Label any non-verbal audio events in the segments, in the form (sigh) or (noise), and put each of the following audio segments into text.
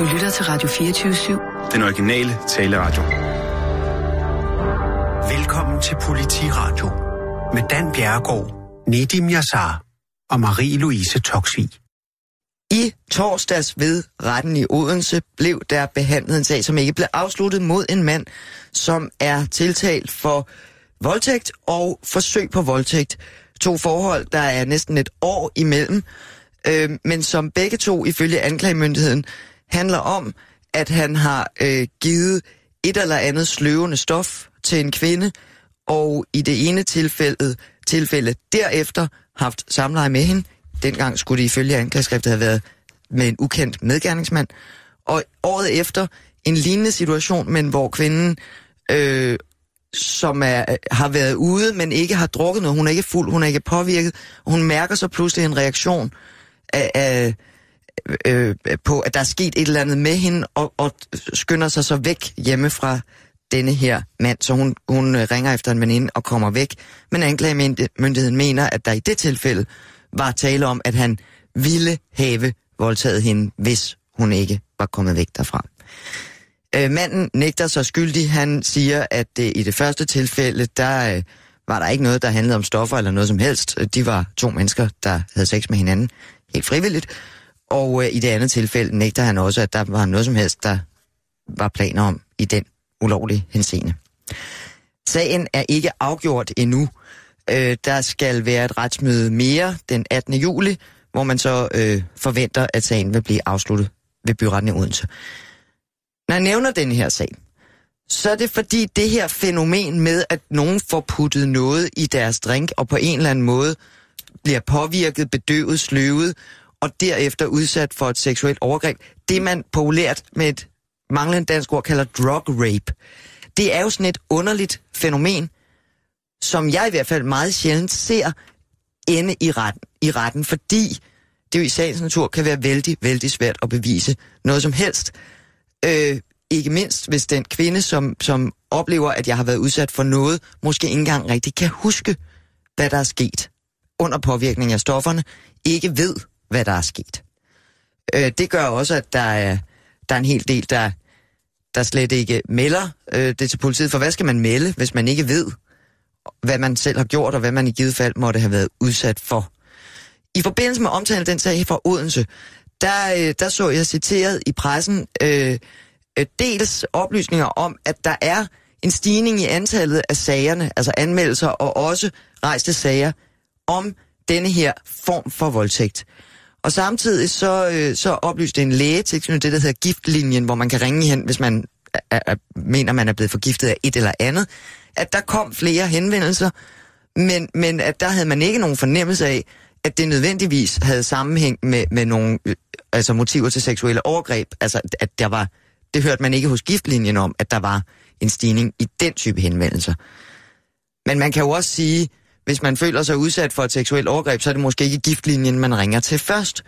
Du lytter til Radio 24-7. Den originale taleradio. Velkommen til Politiradio med Dan Bjerregaard, Nedim Yassar og Marie-Louise Toksvig. I torsdags ved retten i Odense blev der behandlet en sag, som ikke blev afsluttet mod en mand, som er tiltalt for voldtægt og forsøg på voldtægt. To forhold, der er næsten et år imellem, øh, men som begge to ifølge anklagemyndigheden handler om, at han har øh, givet et eller andet sløvende stof til en kvinde, og i det ene tilfælde, tilfælde derefter haft samleje med hende. Dengang skulle det ifølge anklageskriftet have været med en ukendt medgerningsmand. Og året efter en lignende situation, men hvor kvinden, øh, som er, øh, har været ude, men ikke har drukket noget, hun er ikke fuld, hun er ikke påvirket, hun mærker så pludselig en reaktion af, af øh, på, at der er sket et eller andet med hende, og, og skynder sig så væk hjemme fra denne her mand, så hun, hun øh, ringer efter en veninde og kommer væk. Men anklagemyndigheden mener, at der i det tilfælde var tale om, at han ville have voldtaget hende, hvis hun ikke var kommet væk derfra. Øh, manden nægter sig skyldig. Han siger, at øh, i det første tilfælde, der øh, var der ikke noget, der handlede om stoffer eller noget som helst. De var to mennesker, der havde sex med hinanden helt frivilligt. Og øh, i det andet tilfælde nægter han også, at der var noget som helst, der var planer om i den ulovlige henseende. Sagen er ikke afgjort endnu. Øh, der skal være et retsmøde mere den 18. juli, hvor man så øh, forventer, at sagen vil blive afsluttet ved byretten i Odense. Når jeg nævner den her sag, så er det fordi det her fænomen med, at nogen får puttet noget i deres drink, og på en eller anden måde bliver påvirket, bedøvet, sløvet, og derefter udsat for et seksuelt overgreb, det man populært med et manglende dansk ord kalder drug rape, det er jo sådan et underligt fænomen, som jeg i hvert fald meget sjældent ser ende i retten, i retten fordi det jo i sagens natur kan være vældig, vældig svært at bevise noget som helst. Øh, ikke mindst hvis den kvinde, som, som oplever, at jeg har været udsat for noget, måske ikke engang rigtig kan huske, hvad der er sket under påvirkning af stofferne, ikke ved, hvad der er sket. Øh, det gør også, at der er, der er en hel del, der, der slet ikke melder øh, det til politiet. For hvad skal man melde, hvis man ikke ved, hvad man selv har gjort, og hvad man i givet fald måtte have været udsat for? I forbindelse med omtalen den sag fra Odense, der, øh, der så jeg citeret i pressen øh, øh, dels oplysninger om, at der er en stigning i antallet af sagerne, altså anmeldelser og også rejste sager om denne her form for voldtægt. Og samtidig så, øh, så oplyste en læge til det, der hedder giftlinjen, hvor man kan ringe hen, hvis man er, er, mener, man er blevet forgiftet af et eller andet, at der kom flere henvendelser, men, men at der havde man ikke nogen fornemmelse af, at det nødvendigvis havde sammenhæng med, med nogle øh, altså motiver til seksuelle overgreb. Altså, at der var, det hørte man ikke hos giftlinjen om, at der var en stigning i den type henvendelser. Men man kan jo også sige, hvis man føler sig udsat for et seksuelt overgreb, så er det måske ikke giftlinjen, man ringer til først.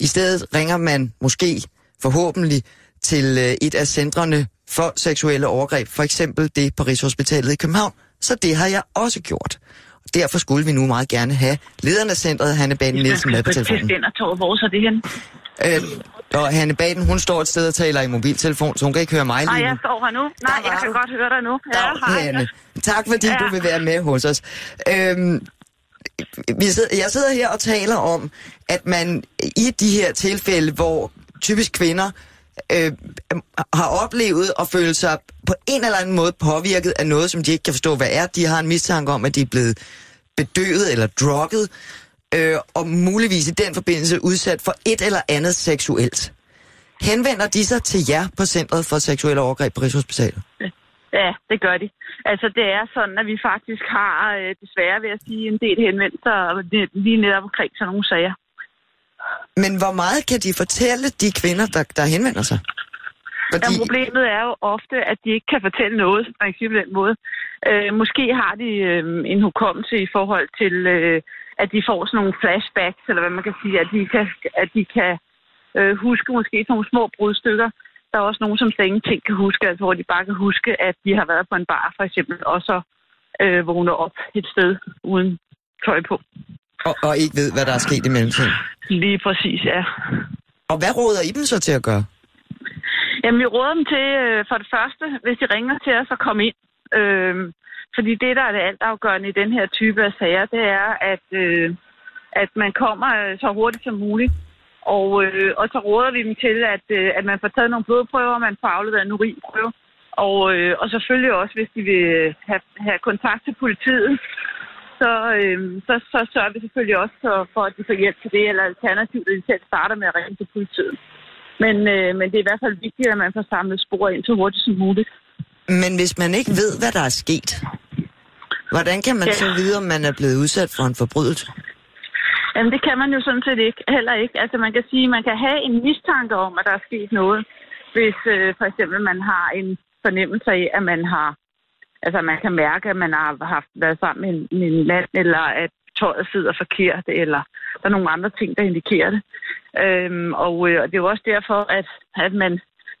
I stedet ringer man måske forhåbentlig til øh, et af centrene for seksuelle overgreb, for eksempel det på Rigshospitalet i København. Så det har jeg også gjort. Derfor skulle vi nu meget gerne have lederen af centret, Hanne Baden Nielsen, med på telefonen. Hvor er det hen? Øh, og Hanne Baden, hun står et sted og taler i mobiltelefon, så hun kan ikke høre mig lige Nej, nu. jeg står her nu. Nej, jeg kan godt høre dig nu. Ja, Dag, hej. Hanne. Tak fordi Ja. du vil være med hos os. Øhm, vi sidder, jeg sidder her og taler om, at man i de her tilfælde, hvor typisk kvinder Øh, øh, har oplevet og føle sig på en eller anden måde påvirket af noget, som de ikke kan forstå, hvad er. De har en mistanke om, at de er blevet bedøvet eller drukket, øh, og muligvis i den forbindelse udsat for et eller andet seksuelt. Henvender de sig til jer på Centret for Seksuelle Overgreb på Rigshospitalet? Ja, det gør de. Altså, det er sådan, at vi faktisk har, øh, desværre vil jeg sige, en del henvendelser lige netop omkring sådan nogle sager. Men hvor meget kan de fortælle de kvinder, der, der henvender sig? Fordi, Jamen, problemet er jo ofte, at de ikke kan fortælle noget, sige på den måde. Øh, måske har de øh, en hukommelse i forhold til, øh, at de får sådan nogle flashbacks, eller hvad man kan sige, at de kan, at de kan øh, huske måske sådan nogle små brudstykker. Der er også nogen, som slet ingenting kan huske, altså hvor de bare kan huske, at de har været på en bar for eksempel, og så øh, vågner op et sted uden tøj på. Og, og ikke ved, hvad der er sket i mellemtiden. Lige præcis, ja. Og hvad råder I dem så til at gøre? Jamen, vi råder dem til, øh, for det første, hvis de ringer til os, at komme ind. Øh, fordi det, der er det altafgørende i den her type af sager, det er, at, øh, at man kommer øh, så hurtigt som muligt. Og, øh, og så råder vi dem til, at, øh, at man får taget nogle blodprøver, man får afleveret en urinprøve. Og, øh, og selvfølgelig også, hvis de vil have, have kontakt til politiet, så, øh, så, så sørger vi selvfølgelig også for, for, at de får hjælp til det, eller alternativt, at de selv starter med at ringe til politiet. Men, øh, men det er i hvert fald vigtigt, at man får samlet spor ind så hurtigt som muligt. Men hvis man ikke ved, hvad der er sket, hvordan kan man ja. så vide, om man er blevet udsat for en forbrydelse? Jamen, det kan man jo sådan set ikke, heller ikke. Altså, man kan sige, man kan have en mistanke om, at der er sket noget, hvis øh, for eksempel man har en fornemmelse af, at man har, altså man kan mærke, at man har haft været sammen med en, med en mand, eller at tøjet sidder forkert, eller der er nogle andre ting, der indikerer det. Øhm, og, øh, og det er jo også derfor, at, at man,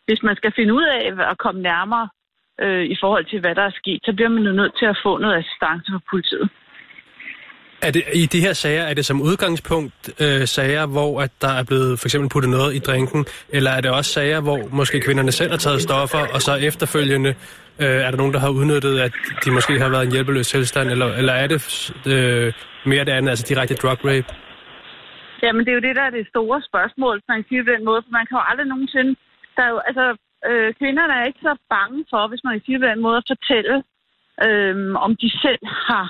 hvis man skal finde ud af at komme nærmere øh, i forhold til, hvad der er sket, så bliver man jo nødt til at få noget assistance fra politiet. Er det, I de her sager, er det som udgangspunkt øh, sager, hvor at der er blevet for eksempel puttet noget i drinken, eller er det også sager, hvor måske kvinderne selv har taget stoffer, og så efterfølgende øh, er der nogen, der har udnyttet, at de måske har været i en hjælpeløs tilstand, eller, eller er det øh, mere det andet, altså direkte drug rape? Jamen, det er jo det, der er det store spørgsmål, hvis man siger den måde, for man kan jo aldrig nogensinde... Der er jo, altså, øh, kvinderne er ikke så bange for, hvis man siger den måde, at fortælle, øh, om de selv har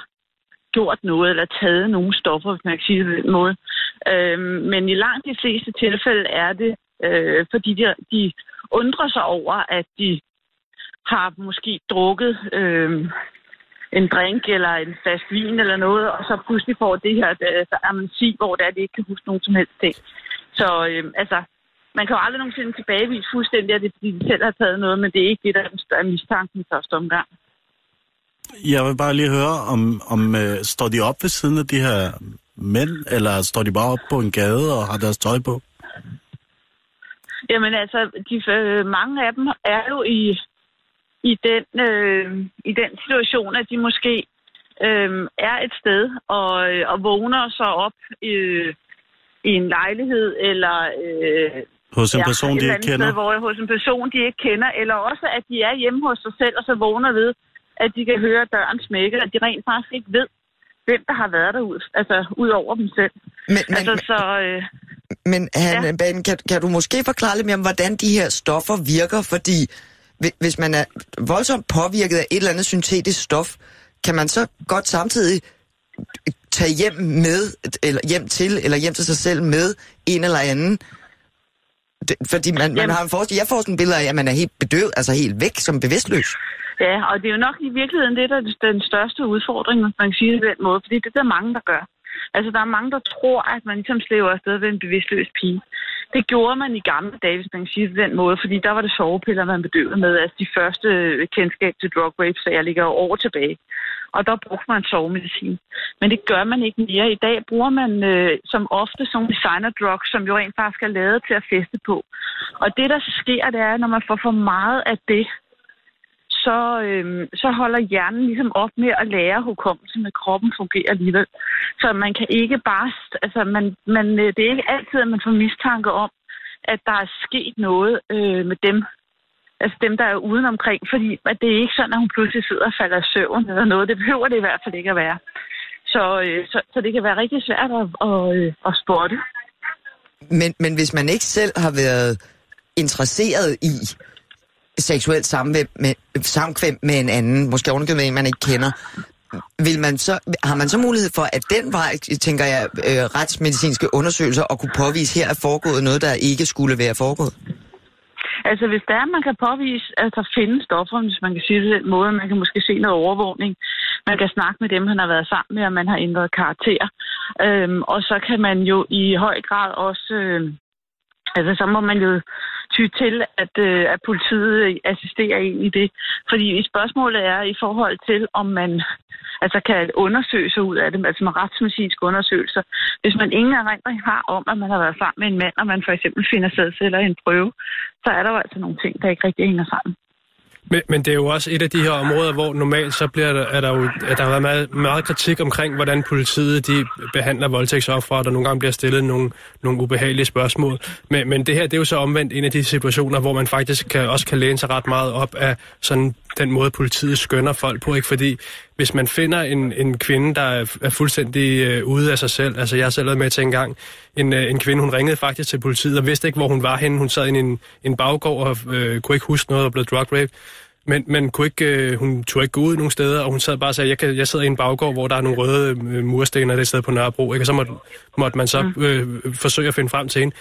gjort noget eller taget nogle stoffer, hvis man kan sige det på den måde. Øh, men i langt de fleste tilfælde er det, øh, fordi de, de undrer sig over, at de har måske drukket øh, en drink eller en fast vin eller noget, og så pludselig får det her øh, amnesi, hvor det er, de ikke kan huske nogen som helst ting. Så øh, altså, man kan jo aldrig nogensinde tilbagevise fuldstændig, at det er, fordi de selv har taget noget, men det er ikke det, der er mistanken første omgang. Jeg vil bare lige høre, om, om uh, står de op ved siden af de her mænd, eller står de bare op på en gade og har deres tøj på? Jamen altså, de, øh, mange af dem er jo i, i, den, øh, i den situation, at de måske øh, er et sted og, og vågner så op øh, i en lejlighed eller... Øh, hos en person, ja, de ikke kender? Sted, hvor, hos en person, de ikke kender, eller også at de er hjemme hos sig selv, og så vågner ved, at de kan høre døren smække, at de rent faktisk ikke ved, hvem der har været derude, altså ud over dem selv. Men, men, altså, så, øh, men han, ja. kan, kan du måske forklare lidt mere om, hvordan de her stoffer virker? Fordi hvis man er voldsomt påvirket af et eller andet syntetisk stof, kan man så godt samtidig tage hjem med, eller hjem til, eller hjem til sig selv med en eller anden det, fordi man, man har en forestilling, jeg får sådan billede af, at man er helt bedøvet, altså helt væk som bevidstløs. Ja, og det er jo nok i virkeligheden det, der er den største udfordring, hvis man kan sige det på den måde, fordi det er der mange, der gør. Altså, der er mange, der tror, at man ligesom slæver afsted ved en bevidstløs pige. Det gjorde man i gamle dage, hvis man kan sige det den måde, fordi der var det sovepiller, man bedøvede med. Altså, de første øh, kendskab til drug rape sager ligger over tilbage. Og der brugte man sovemedicin. Men det gør man ikke mere. I dag bruger man øh, som ofte sådan designer drugs, som jo rent faktisk er lavet til at feste på. Og det, der sker, det er, når man får for meget af det, så, øhm, så holder hjernen ligesom op med at lære hukommelsen, at kroppen fungerer alligevel. Så man kan ikke bare, altså man, man, øh, det er ikke altid, at man får mistanke om, at der er sket noget øh, med dem, altså dem, der er udenomkring, fordi at det er ikke sådan, at hun pludselig sidder og falder i søvn eller noget. Det behøver det i hvert fald ikke at være. Så, øh, så, så det kan være rigtig svært at, at, øh, at spotte. Men, men hvis man ikke selv har været interesseret i seksuelt samvær med, samkvem med en anden, måske ovenikøbet en, man ikke kender, vil man så, har man så mulighed for, at den vej, tænker jeg, øh, retsmedicinske undersøgelser og kunne påvise, her er foregået noget, der ikke skulle være foregået? Altså, hvis der er, man kan påvise, at der findes stoffer, hvis man kan sige det den måde, man kan måske se noget overvågning, man kan snakke med dem, han har været sammen med, og man har ændret karakter. Øhm, og så kan man jo i høj grad også, øh, altså så må man jo ty til, at, øh, at politiet assisterer en i det. Fordi spørgsmålet er i forhold til, om man altså kan undersøge sig ud af det, altså med retsmedicinske undersøgelser. Hvis man ingen erindring har om, at man har været sammen med en mand, og man for eksempel finder sædceller i en prøve, så er der jo altså nogle ting, der ikke rigtig hænger sammen. Men, men det er jo også et af de her områder, hvor normalt så bliver der, er der jo, at der har været meget, meget kritik omkring, hvordan politiet de behandler voldtægtsoffere, og der nogle gange bliver stillet nogle, nogle ubehagelige spørgsmål. Men, men det her, det er jo så omvendt en af de situationer, hvor man faktisk kan, også kan læne sig ret meget op af sådan den måde, politiet skønner folk på. Ikke? Fordi hvis man finder en, en kvinde, der er, er fuldstændig øh, ude af sig selv, altså jeg har selv været med til en gang, en, øh, en kvinde, hun ringede faktisk til politiet og vidste ikke, hvor hun var henne. Hun sad i en, en baggård og øh, kunne ikke huske noget og blev drug rape. Men, men kunne ikke, øh, hun turde ikke gå ud nogen steder, og hun sad bare og sagde, jeg, kan, jeg sidder i en baggård, hvor der er nogle røde øh, mursten, og det er sted på Nørrebro. Ikke? Og så måtte, måtte man så mm. øh, forsøge at finde frem til hende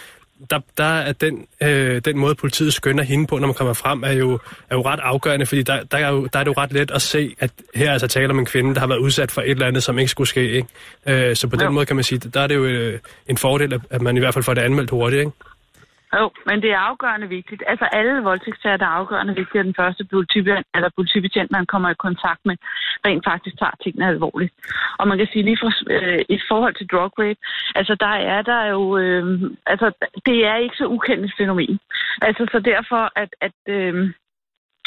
der, der er den, øh, den måde, politiet skønner hende på, når man kommer frem, er jo, er jo ret afgørende, fordi der, der, er jo, der er det jo ret let at se, at her er altså tale om en kvinde, der har været udsat for et eller andet, som ikke skulle ske. Ikke? Øh, så på den ja. måde kan man sige, der er det jo øh, en fordel, at man i hvert fald får det anmeldt hurtigt. Ikke? Jo, men det er afgørende vigtigt. Altså alle voldtægtssager, der er afgørende vigtigt, at den første politibetjent, eller politibetjent, man kommer i kontakt med, rent faktisk tager tingene alvorligt. Og man kan sige lige for, øh, i forhold til drug rape, altså der er der jo, øh, altså det er ikke så ukendt et fænomen. Altså så derfor, at, at, øh,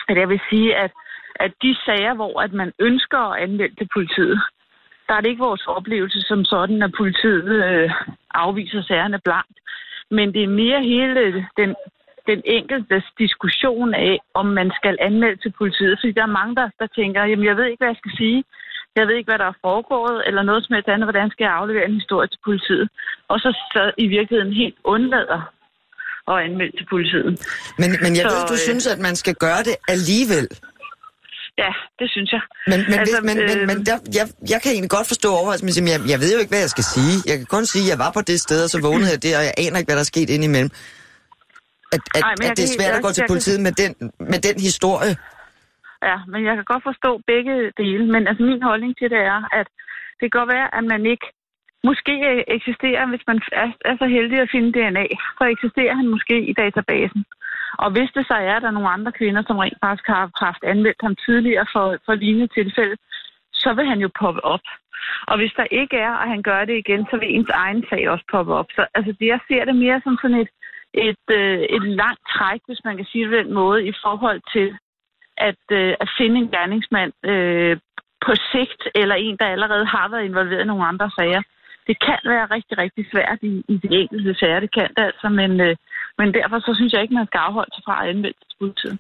at jeg vil sige, at, at de sager, hvor at man ønsker at anmelde til politiet, der er det ikke vores oplevelse som sådan, at politiet øh, afviser sagerne blankt men det er mere hele den, den enkelte diskussion af, om man skal anmelde til politiet. Fordi der er mange, der, der tænker, jamen jeg ved ikke, hvad jeg skal sige. Jeg ved ikke, hvad der er foregået, eller noget som helst andet. Hvordan skal jeg aflevere en historie til politiet? Og så, så i virkeligheden helt undlader at anmelde til politiet. Men, men jeg så, ved, du øh, synes, at man skal gøre det alligevel. Ja, det synes jeg. Men, men, altså, men, øh... men, men der, jeg, jeg kan egentlig godt forstå overvejelsen, men jeg, jeg ved jo ikke, hvad jeg skal sige. Jeg kan kun sige, at jeg var på det sted, og så vågnede jeg der, og jeg aner ikke, hvad der er sket indimellem. At, at, Ej, at det er svært at gå til politiet kan... med den, med den historie. Ja, men jeg kan godt forstå begge dele. Men altså, min holdning til det er, at det kan godt være, at man ikke måske eksisterer, hvis man er, er så heldig at finde DNA, så eksisterer han måske i databasen. Og hvis det så er, at der er nogle andre kvinder, som rent faktisk har haft anvendt ham tidligere for, for lignende tilfælde, så vil han jo poppe op. Og hvis der ikke er, og han gør det igen, så vil ens egen sag også poppe op. Så altså, det, jeg ser det mere som sådan et, et, øh, et langt træk, hvis man kan sige det på den måde, i forhold til at, øh, at finde en gerningsmand øh, på sigt, eller en, der allerede har været involveret i nogle andre sager. Det kan være rigtig, rigtig svært i, i de enkelte sager, det kan det altså, men, øh, men derfor så synes jeg ikke, man skal afholde sig fra at anvende til politiet.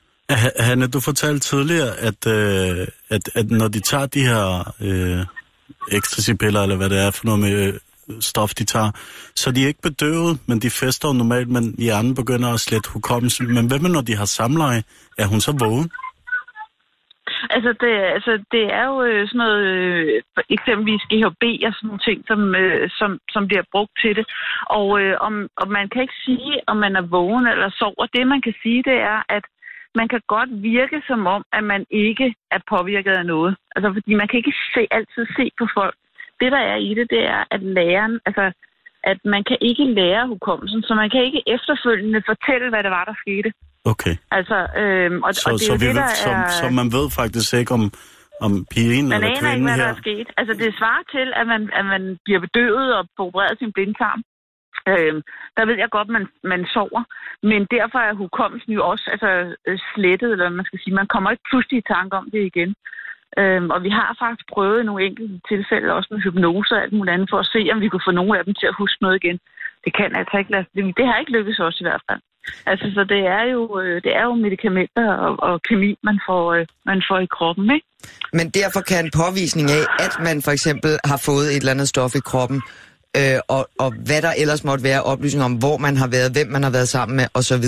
Hanne, du fortalte tidligere, at, øh, at, at når de tager de her øh, ecstasy-piller, eller hvad det er for noget med øh, stof, de tager, så de er ikke bedøvet, men de fester jo normalt, men hjernen begynder at slette hukommelsen. Men hvad med, når de har samleje? Er hun så vågen? Altså, det, altså, det er jo øh, sådan noget, øh, eksempelvis GHB og sådan nogle ting, som, øh, som, som bliver brugt til det. Og, øh, om, og man kan ikke sige, om man er vågen eller sover. Det, man kan sige, det er, at man kan godt virke som om, at man ikke er påvirket af noget. Altså, fordi man kan ikke se, altid se på folk. Det, der er i det, det er, at læreren, altså, at man kan ikke lære hukommelsen, så man kan ikke efterfølgende fortælle, hvad det var, der skete. Okay. Altså, øhm, og, så, og det så, er vi det, der så, er... så man ved faktisk ikke, om, om pigen man eller kvinden ikke, hvad her... der er sket. Altså, det svarer til, at man, at man bliver bedøvet og får opereret sin blindtarm. Øhm, der ved jeg godt, at man, man sover. Men derfor er hukommelsen jo også altså, øh, slettet, eller man skal sige, man kommer ikke pludselig i tanke om det igen. Øhm, og vi har faktisk prøvet nogle enkelte tilfælde, også med hypnose og alt muligt andet, for at se, om vi kunne få nogle af dem til at huske noget igen. Det kan altså ikke lade, det, det har ikke lykkes os i hvert fald. Altså, så det er jo, øh, det er jo medicamenter og, og kemi, man får, øh, man får i kroppen, ikke? Men derfor kan en påvisning af, at man for eksempel har fået et eller andet stof i kroppen, øh, og, og hvad der ellers måtte være oplysninger om, hvor man har været, hvem man har været sammen med osv.,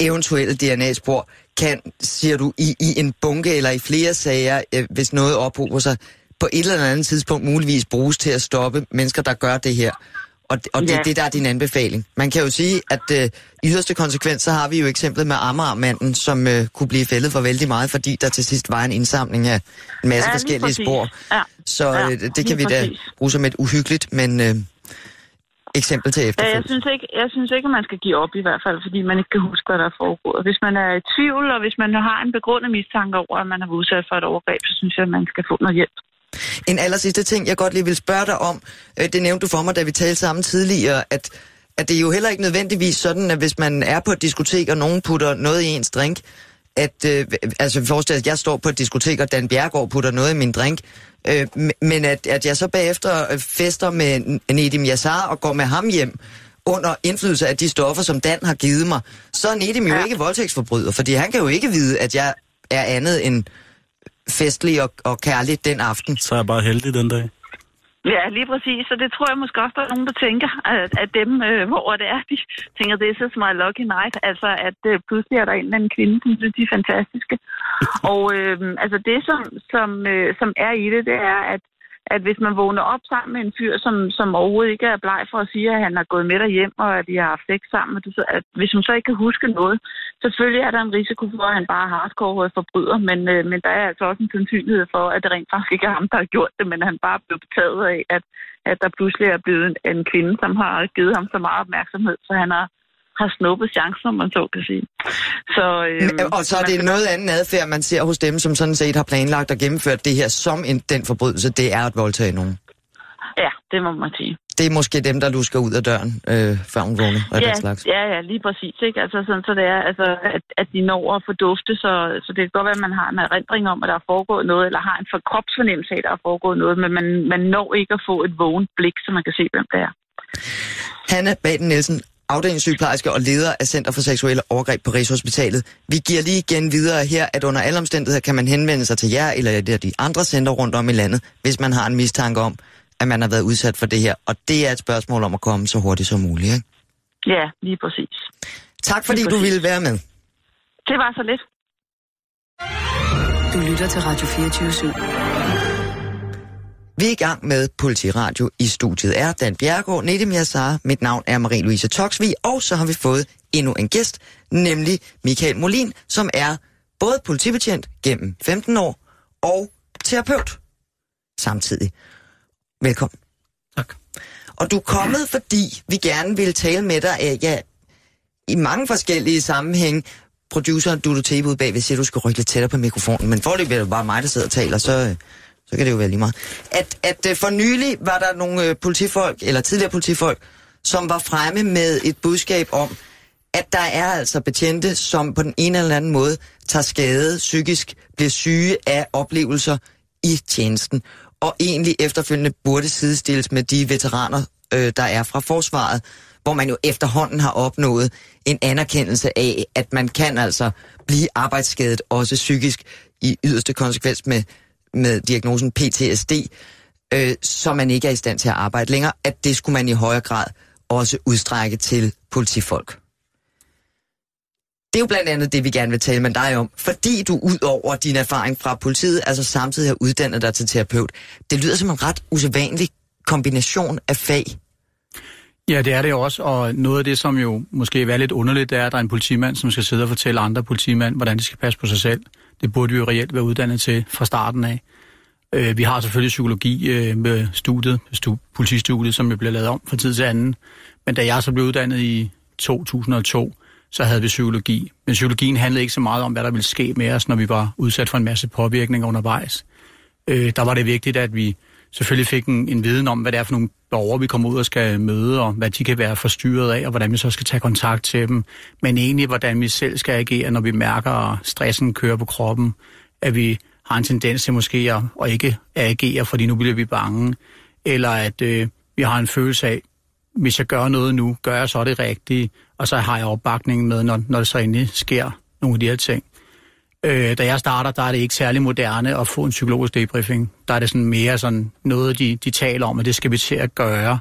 eventuelle DNA-spor, kan, siger du, i, i en bunke eller i flere sager, øh, hvis noget ophober sig, på et eller andet tidspunkt muligvis bruges til at stoppe mennesker, der gør det her. Og, og det er ja. det, der er din anbefaling. Man kan jo sige, at øh, i yderste konsekvens, så har vi jo eksemplet med Amagermanden, som øh, kunne blive fældet for vældig meget, fordi der til sidst var en indsamling af en masse ja, forskellige præcis. spor. Ja. Så øh, ja, det kan vi da bruge som et uhyggeligt, men øh, eksempel til efterfølgelse. Jeg synes, ikke, jeg synes ikke, at man skal give op i hvert fald, fordi man ikke kan huske, hvad der er foregået. Hvis man er i tvivl, og hvis man har en begrundet mistanke over, at man har udsat for et overgreb, så synes jeg, at man skal få noget hjælp. En aller sidste ting, jeg godt lige vil spørge dig om, øh, det nævnte du for mig, da vi talte sammen tidligere, at, at det er jo heller ikke nødvendigvis sådan, at hvis man er på et diskotek, og nogen putter noget i ens drink, at øh, altså forestil at jeg står på et diskotek, og Dan Bjergård putter noget i min drink, øh, men at, at jeg så bagefter øh, fester med Nedim Yassar og går med ham hjem, under indflydelse af de stoffer, som Dan har givet mig, så er Nedim jo ja. ikke voldtægtsforbryder, fordi han kan jo ikke vide, at jeg er andet end festlig og, og kærlig den aften. Så er jeg bare heldig den dag. Ja, lige præcis. Så det tror jeg måske også, der er nogen, der tænker, at, at dem, øh, hvor det er, de tænker, det er så my lucky night. Altså, at øh, pludselig er der en eller anden kvinde, som synes, de er fantastiske. (laughs) Og øh, altså det, som, som, øh, som er i det, det er, at at hvis man vågner op sammen med en fyr, som, som overhovedet ikke er bleg for at sige, at han har gået med dig hjem, og at de har haft sex sammen, at hvis man så ikke kan huske noget, selvfølgelig er der en risiko for, at han bare har hardcore forbryder, men, øh, men der er altså også en sandsynlighed for, at det rent faktisk ikke er ham, der har gjort det, men han bare er blevet betaget af, at, at der pludselig er blevet en, en kvinde, som har givet ham så meget opmærksomhed, så han har har snuppet chancen, om man så kan sige. Så, øhm, og så er det noget andet adfærd, man ser hos dem, som sådan set har planlagt og gennemført det her som en, den forbrydelse, det er at voldtage nogen. Ja, det må man sige. Det er måske dem, der lusker ud af døren, øh, før hun vågner, ja, den slags. Ja, ja, lige præcis. Ikke? Altså, sådan, så det er, altså, at, at de når at få dufte, så, så det kan godt være, at man har en erindring om, at der er foregået noget, eller har en for kropsfornemmelse af, at der er foregået noget, men man, man når ikke at få et vågent blik, så man kan se, hvem det er. Hanne Baden Nielsen, afdelingssygeplejerske og leder af Center for Seksuelle Overgreb på Rigshospitalet. Vi giver lige igen videre her, at under alle omstændigheder kan man henvende sig til jer eller de andre center rundt om i landet, hvis man har en mistanke om, at man har været udsat for det her. Og det er et spørgsmål om at komme så hurtigt som muligt, ikke? Ja, lige præcis. Tak fordi du ville være med. Det var så lidt. Du lytter til Radio 24 /7. Vi er i gang med Politiradio. I studiet er Dan Bjergård, Nedim Yassar, mit navn er Marie-Louise Toksvig, og så har vi fået endnu en gæst, nemlig Michael Molin, som er både politibetjent gennem 15 år og terapeut samtidig. Velkommen. Tak. Og du er kommet, fordi vi gerne vil tale med dig ja, i mange forskellige sammenhænge. Produceren du du tape ud bagved siger, at du skal rykke lidt tættere på mikrofonen, men forløbig er det bare mig, der sidder og taler, så så kan det jo være lige meget. At, at uh, for nylig var der nogle uh, politifolk, eller tidligere politifolk, som var fremme med et budskab om, at der er altså betjente, som på den ene eller anden måde tager skade psykisk, bliver syge af oplevelser i tjenesten, og egentlig efterfølgende burde sidestilles med de veteraner, øh, der er fra forsvaret, hvor man jo efterhånden har opnået en anerkendelse af, at man kan altså blive arbejdsskadet, også psykisk, i yderste konsekvens med med diagnosen PTSD, øh, så man ikke er i stand til at arbejde længere, at det skulle man i højere grad også udstrække til politifolk. Det er jo blandt andet det, vi gerne vil tale med dig om, fordi du ud over din erfaring fra politiet, altså samtidig har uddannet dig til terapeut. Det lyder som en ret usædvanlig kombination af fag. Ja, det er det også, og noget af det, som jo måske er lidt underligt, det er, at der er en politimand, som skal sidde og fortælle andre politimænd, hvordan de skal passe på sig selv. Det burde vi jo reelt være uddannet til fra starten af. Øh, vi har selvfølgelig psykologi øh, med studiet, stu, politistudiet, som jo bliver lavet om fra tid til anden. Men da jeg så blev uddannet i 2002, så havde vi psykologi. Men psykologien handlede ikke så meget om, hvad der ville ske med os, når vi var udsat for en masse påvirkninger undervejs. Øh, der var det vigtigt, at vi selvfølgelig fik en, en viden om, hvad det er for nogle borgere, vi kommer ud og skal møde, og hvad de kan være forstyrret af, og hvordan vi så skal tage kontakt til dem. Men egentlig, hvordan vi selv skal agere, når vi mærker, at stressen kører på kroppen, at vi har en tendens til måske at, at ikke agere, fordi nu bliver vi bange, eller at øh, vi har en følelse af, hvis jeg gør noget nu, gør jeg så det rigtige, og så har jeg opbakningen med, når, når det så endelig sker nogle af de her ting. Øh, da jeg starter, der er det ikke særlig moderne at få en psykologisk debriefing. Der er det sådan mere sådan noget, de, de taler om, at det skal vi til at gøre.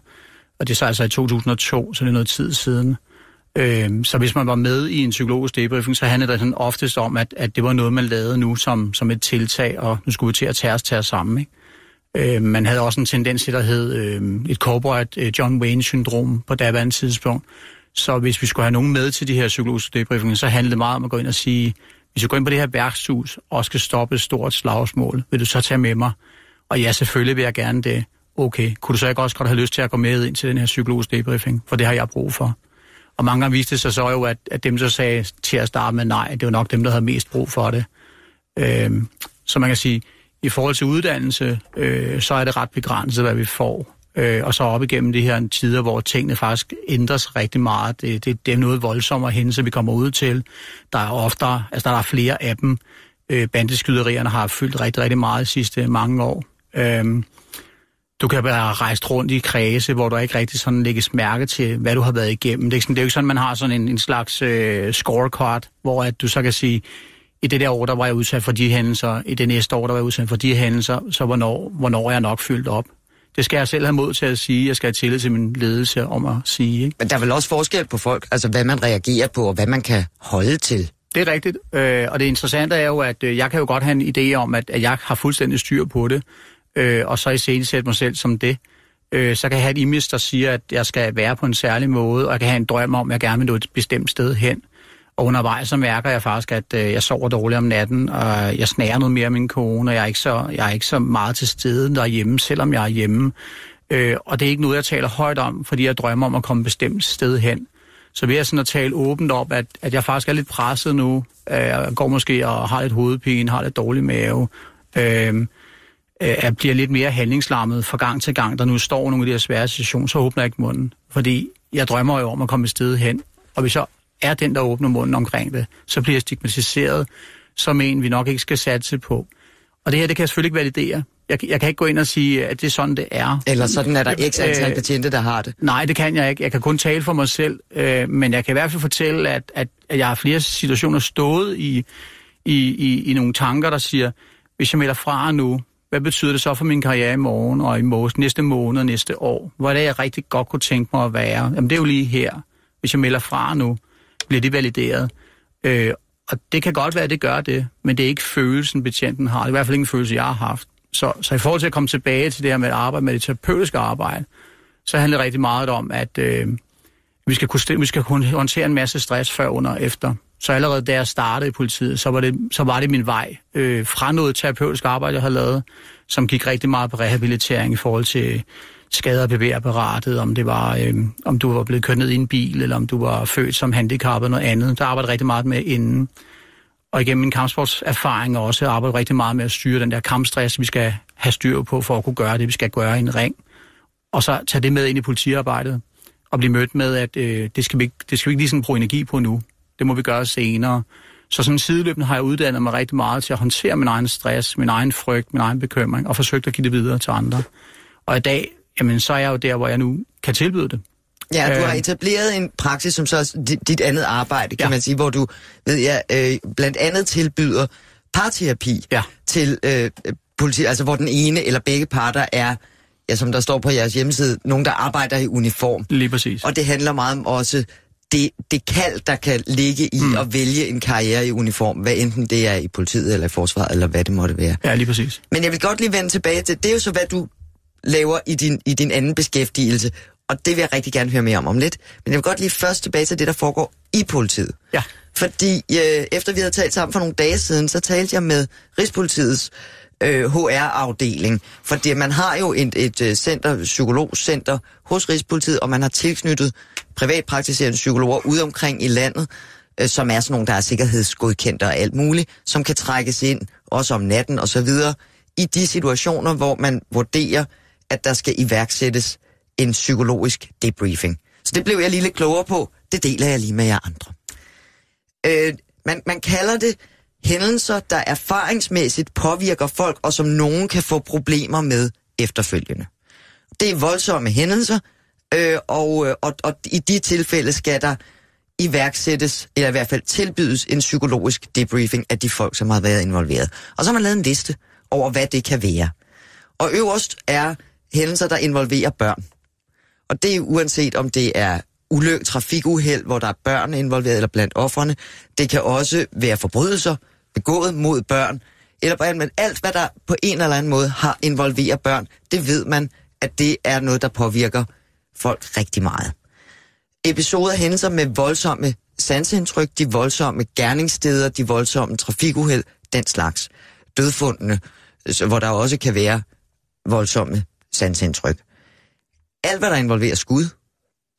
Og det er så altså i 2002, så det er noget tid siden. Øh, så hvis man var med i en psykologisk debriefing, så handlede det sådan oftest om, at, at det var noget, man lavede nu som, som et tiltag, og nu skulle vi til at tage os, tage os sammen. Ikke? Øh, man havde også en tendens til, der hed øh, et corporate øh, John Wayne-syndrom på daværende tidspunkt. Så hvis vi skulle have nogen med til de her psykologiske debriefinger, så handlede det meget om at gå ind og sige, hvis du går ind på det her værkshus og skal stoppe et stort slagsmål, vil du så tage med mig? Og ja, selvfølgelig vil jeg gerne det. Okay, kunne du så ikke også godt have lyst til at gå med ind til den her psykologiske debriefing? For det har jeg brug for. Og mange gange viste det sig så jo, at, at dem, der sagde til at starte med nej, det var nok dem, der havde mest brug for det. Øhm, så man kan sige, i forhold til uddannelse, øh, så er det ret begrænset, hvad vi får. Øh, og så op igennem de her tider, hvor tingene faktisk ændres rigtig meget. Det, det, det er noget voldsommere hændelse, vi kommer ud til. Der er ofte, altså der er flere af dem. Øh, bandeskyderierne har fyldt rigtig, rigtig meget de sidste mange år. Øh, du kan være rejst rundt i kredse, hvor du ikke rigtig sådan lægges mærke til, hvad du har været igennem. Det er, ikke sådan, det er jo ikke sådan, man har sådan en, en slags øh, scorecard, hvor at du så kan sige, i det der år, der var jeg udsat for de hændelser, i det næste år, der var jeg udsat for de hændelser, så hvornår, hvornår er jeg nok fyldt op? Det skal jeg selv have mod til at sige. Jeg skal have tillid til min ledelse om at sige. Ikke? Men der er vel også forskel på folk, altså hvad man reagerer på, og hvad man kan holde til. Det er rigtigt, øh, og det interessante er jo, at øh, jeg kan jo godt have en idé om, at, at jeg har fuldstændig styr på det, øh, og så i sætte mig selv som det. Øh, så kan jeg have et image, der siger, at jeg skal være på en særlig måde, og jeg kan have en drøm om, at jeg gerne vil nå et bestemt sted hen. Og undervejs så mærker jeg faktisk, at øh, jeg sover dårligt om natten, og jeg snærer noget mere af min kone, og jeg er ikke så, jeg er ikke så meget til stede derhjemme, selvom jeg er hjemme. Øh, og det er ikke noget, jeg taler højt om, fordi jeg drømmer om at komme et bestemt sted hen. Så ved jeg sådan at tale åbent op, at, at jeg faktisk er lidt presset nu, øh, jeg går måske og har lidt hovedpine, har lidt dårlig mave, øh, øh, bliver lidt mere handlingslammet fra gang til gang, der nu står nogle af de her svære situationer, så åbner jeg ikke munden. Fordi jeg drømmer jo om at komme et sted hen. Og hvis jeg er den, der åbner munden omkring det, så bliver jeg stigmatiseret som en, vi nok ikke skal satse på. Og det her, det kan selvfølgelig ikke validere. Jeg, jeg kan ikke gå ind og sige, at det er sådan, det er. Eller sådan er der x antal betjente, der har det. Nej, det kan jeg ikke. Jeg kan kun tale for mig selv. Øh, men jeg kan i hvert fald fortælle, at, at, at jeg har flere situationer stået i, i, i, i nogle tanker, der siger, hvis jeg melder fra nu, hvad betyder det så for min karriere i morgen og i morgen, næste måned og næste år? Hvor er det, jeg rigtig godt kunne tænke mig at være? Jamen, det er jo lige her. Hvis jeg melder fra nu, bliver det valideret. Øh, og det kan godt være, at det gør det, men det er ikke følelsen, betjenten har. Det er i hvert fald ikke en følelse, jeg har haft. Så, så i forhold til at komme tilbage til det her med at arbejde med det terapeutiske arbejde, så handler det rigtig meget om, at øh, vi, skal kunne, vi skal kunne håndtere en masse stress før, under og efter. Så allerede da jeg startede i politiet, så var det, så var det min vej øh, fra noget terapeutisk arbejde, jeg havde lavet, som gik rigtig meget på rehabilitering i forhold til skader af bevægeapparatet, om det var, øh, om du var blevet kørt ned i en bil, eller om du var født som handicappet noget andet. Der arbejdede rigtig meget med inden. Og igennem min kampsportserfaring også arbejdet rigtig meget med at styre den der kampstress, vi skal have styr på for at kunne gøre det, vi skal gøre i en ring. Og så tage det med ind i politiarbejdet og blive mødt med, at øh, det, skal vi, ikke, det skal vi ikke lige sådan bruge energi på nu. Det må vi gøre senere. Så sådan sideløbende har jeg uddannet mig rigtig meget til at håndtere min egen stress, min egen frygt, min egen bekymring, og forsøgt at give det videre til andre. Og i dag, jamen, så er jeg jo der, hvor jeg nu kan tilbyde det. Ja, du har øh. etableret en praksis, som så er dit, dit andet arbejde, kan ja. man sige, hvor du ved jeg, øh, blandt andet tilbyder parterapi ja. til øh, politi, altså hvor den ene eller begge parter er, ja, som der står på jeres hjemmeside, nogen, der arbejder i uniform. Lige præcis. Og det handler meget om også det, det kald, der kan ligge i mm. at vælge en karriere i uniform, hvad enten det er i politiet eller i forsvaret, eller hvad det måtte være. Ja, lige præcis. Men jeg vil godt lige vende tilbage til, det er jo så, hvad du laver i din, i din anden beskæftigelse, og det vil jeg rigtig gerne høre mere om om lidt. Men jeg vil godt lige først tilbage til det, der foregår i politiet. Ja. Fordi øh, efter vi havde talt sammen for nogle dage siden, så talte jeg med Rigspolitiets øh, HR-afdeling. Fordi man har jo et, et, et center, psykologcenter hos Rigspolitiet, og man har tilknyttet privatpraktiserende psykologer ude omkring i landet, øh, som er sådan nogle, der er sikkerhedsgodkendte og alt muligt, som kan trækkes ind, også om natten og så videre, i de situationer, hvor man vurderer, at der skal iværksættes en psykologisk debriefing. Så det blev jeg lige lidt klogere på. Det deler jeg lige med jer andre. Øh, man, man kalder det hændelser, der erfaringsmæssigt påvirker folk, og som nogen kan få problemer med efterfølgende. Det er voldsomme hændelser, øh, og, øh, og, og i de tilfælde skal der iværksættes, eller i hvert fald tilbydes en psykologisk debriefing af de folk, som har været involveret. Og så har man lavet en liste over, hvad det kan være. Og øverst er hændelser, der involverer børn. Og det er uanset om det er ulykke, trafikuheld, hvor der er børn involveret eller blandt offerne. Det kan også være forbrydelser begået mod børn, eller på men alt, hvad der på en eller anden måde har involveret børn, det ved man, at det er noget, der påvirker folk rigtig meget. Episoder hændelser med voldsomme sansindtryk, de voldsomme gerningssteder, de voldsomme trafikuheld, den slags. Dødfundene, hvor der også kan være voldsomme sansindtryk. Alt, hvad der involverer skud,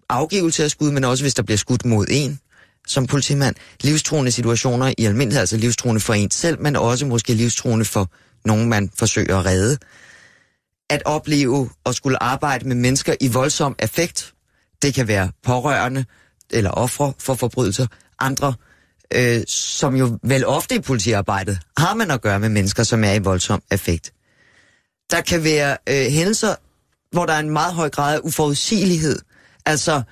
afgivelse af skud, men også hvis der bliver skudt mod en som politimand, livstruende situationer i almindelighed, altså livstruende for en selv, men også måske livstruende for nogen, man forsøger at redde. at opleve og skulle arbejde med mennesker i voldsom affekt. Det kan være pårørende eller ofre for forbrydelser. Andre, øh, som jo vel ofte i politiarbejdet, har man at gøre med mennesker, som er i voldsom affekt. Der kan være øh, hændelser, hvor der er en meget høj grad af uforudsigelighed. Altså,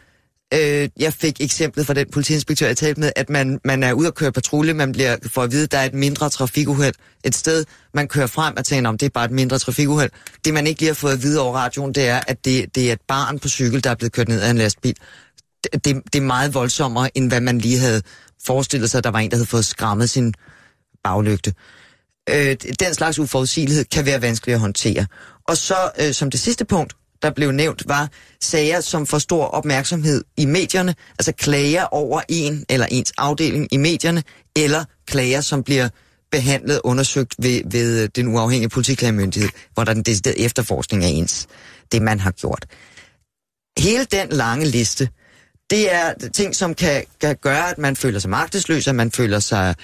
øh, jeg fik eksemplet fra den politiinspektør, jeg talte med, at man, man er ude at køre patrulje, man bliver for at vide, at der er et mindre trafikuheld et sted. Man kører frem og tænker, om det er bare et mindre trafikuheld. Det, man ikke lige har fået at vide over radioen, det er, at det, det er et barn på cykel, der er blevet kørt ned af en lastbil. Det, det, det er meget voldsommere, end hvad man lige havde forestillet sig, at der var en, der havde fået skrammet sin baglygte. Øh, øh, den slags uforudsigelighed kan være vanskelig at håndtere. Og så øh, som det sidste punkt, der blev nævnt, var sager, som får stor opmærksomhed i medierne, altså klager over en eller ens afdeling i medierne, eller klager, som bliver behandlet, undersøgt ved, ved øh, den uafhængige politiklagemyndighed, hvor der er den deciderede efterforskning af ens, det man har gjort. Hele den lange liste, det er ting, som kan, kan gøre, at man føler sig magtesløs, at man føler sig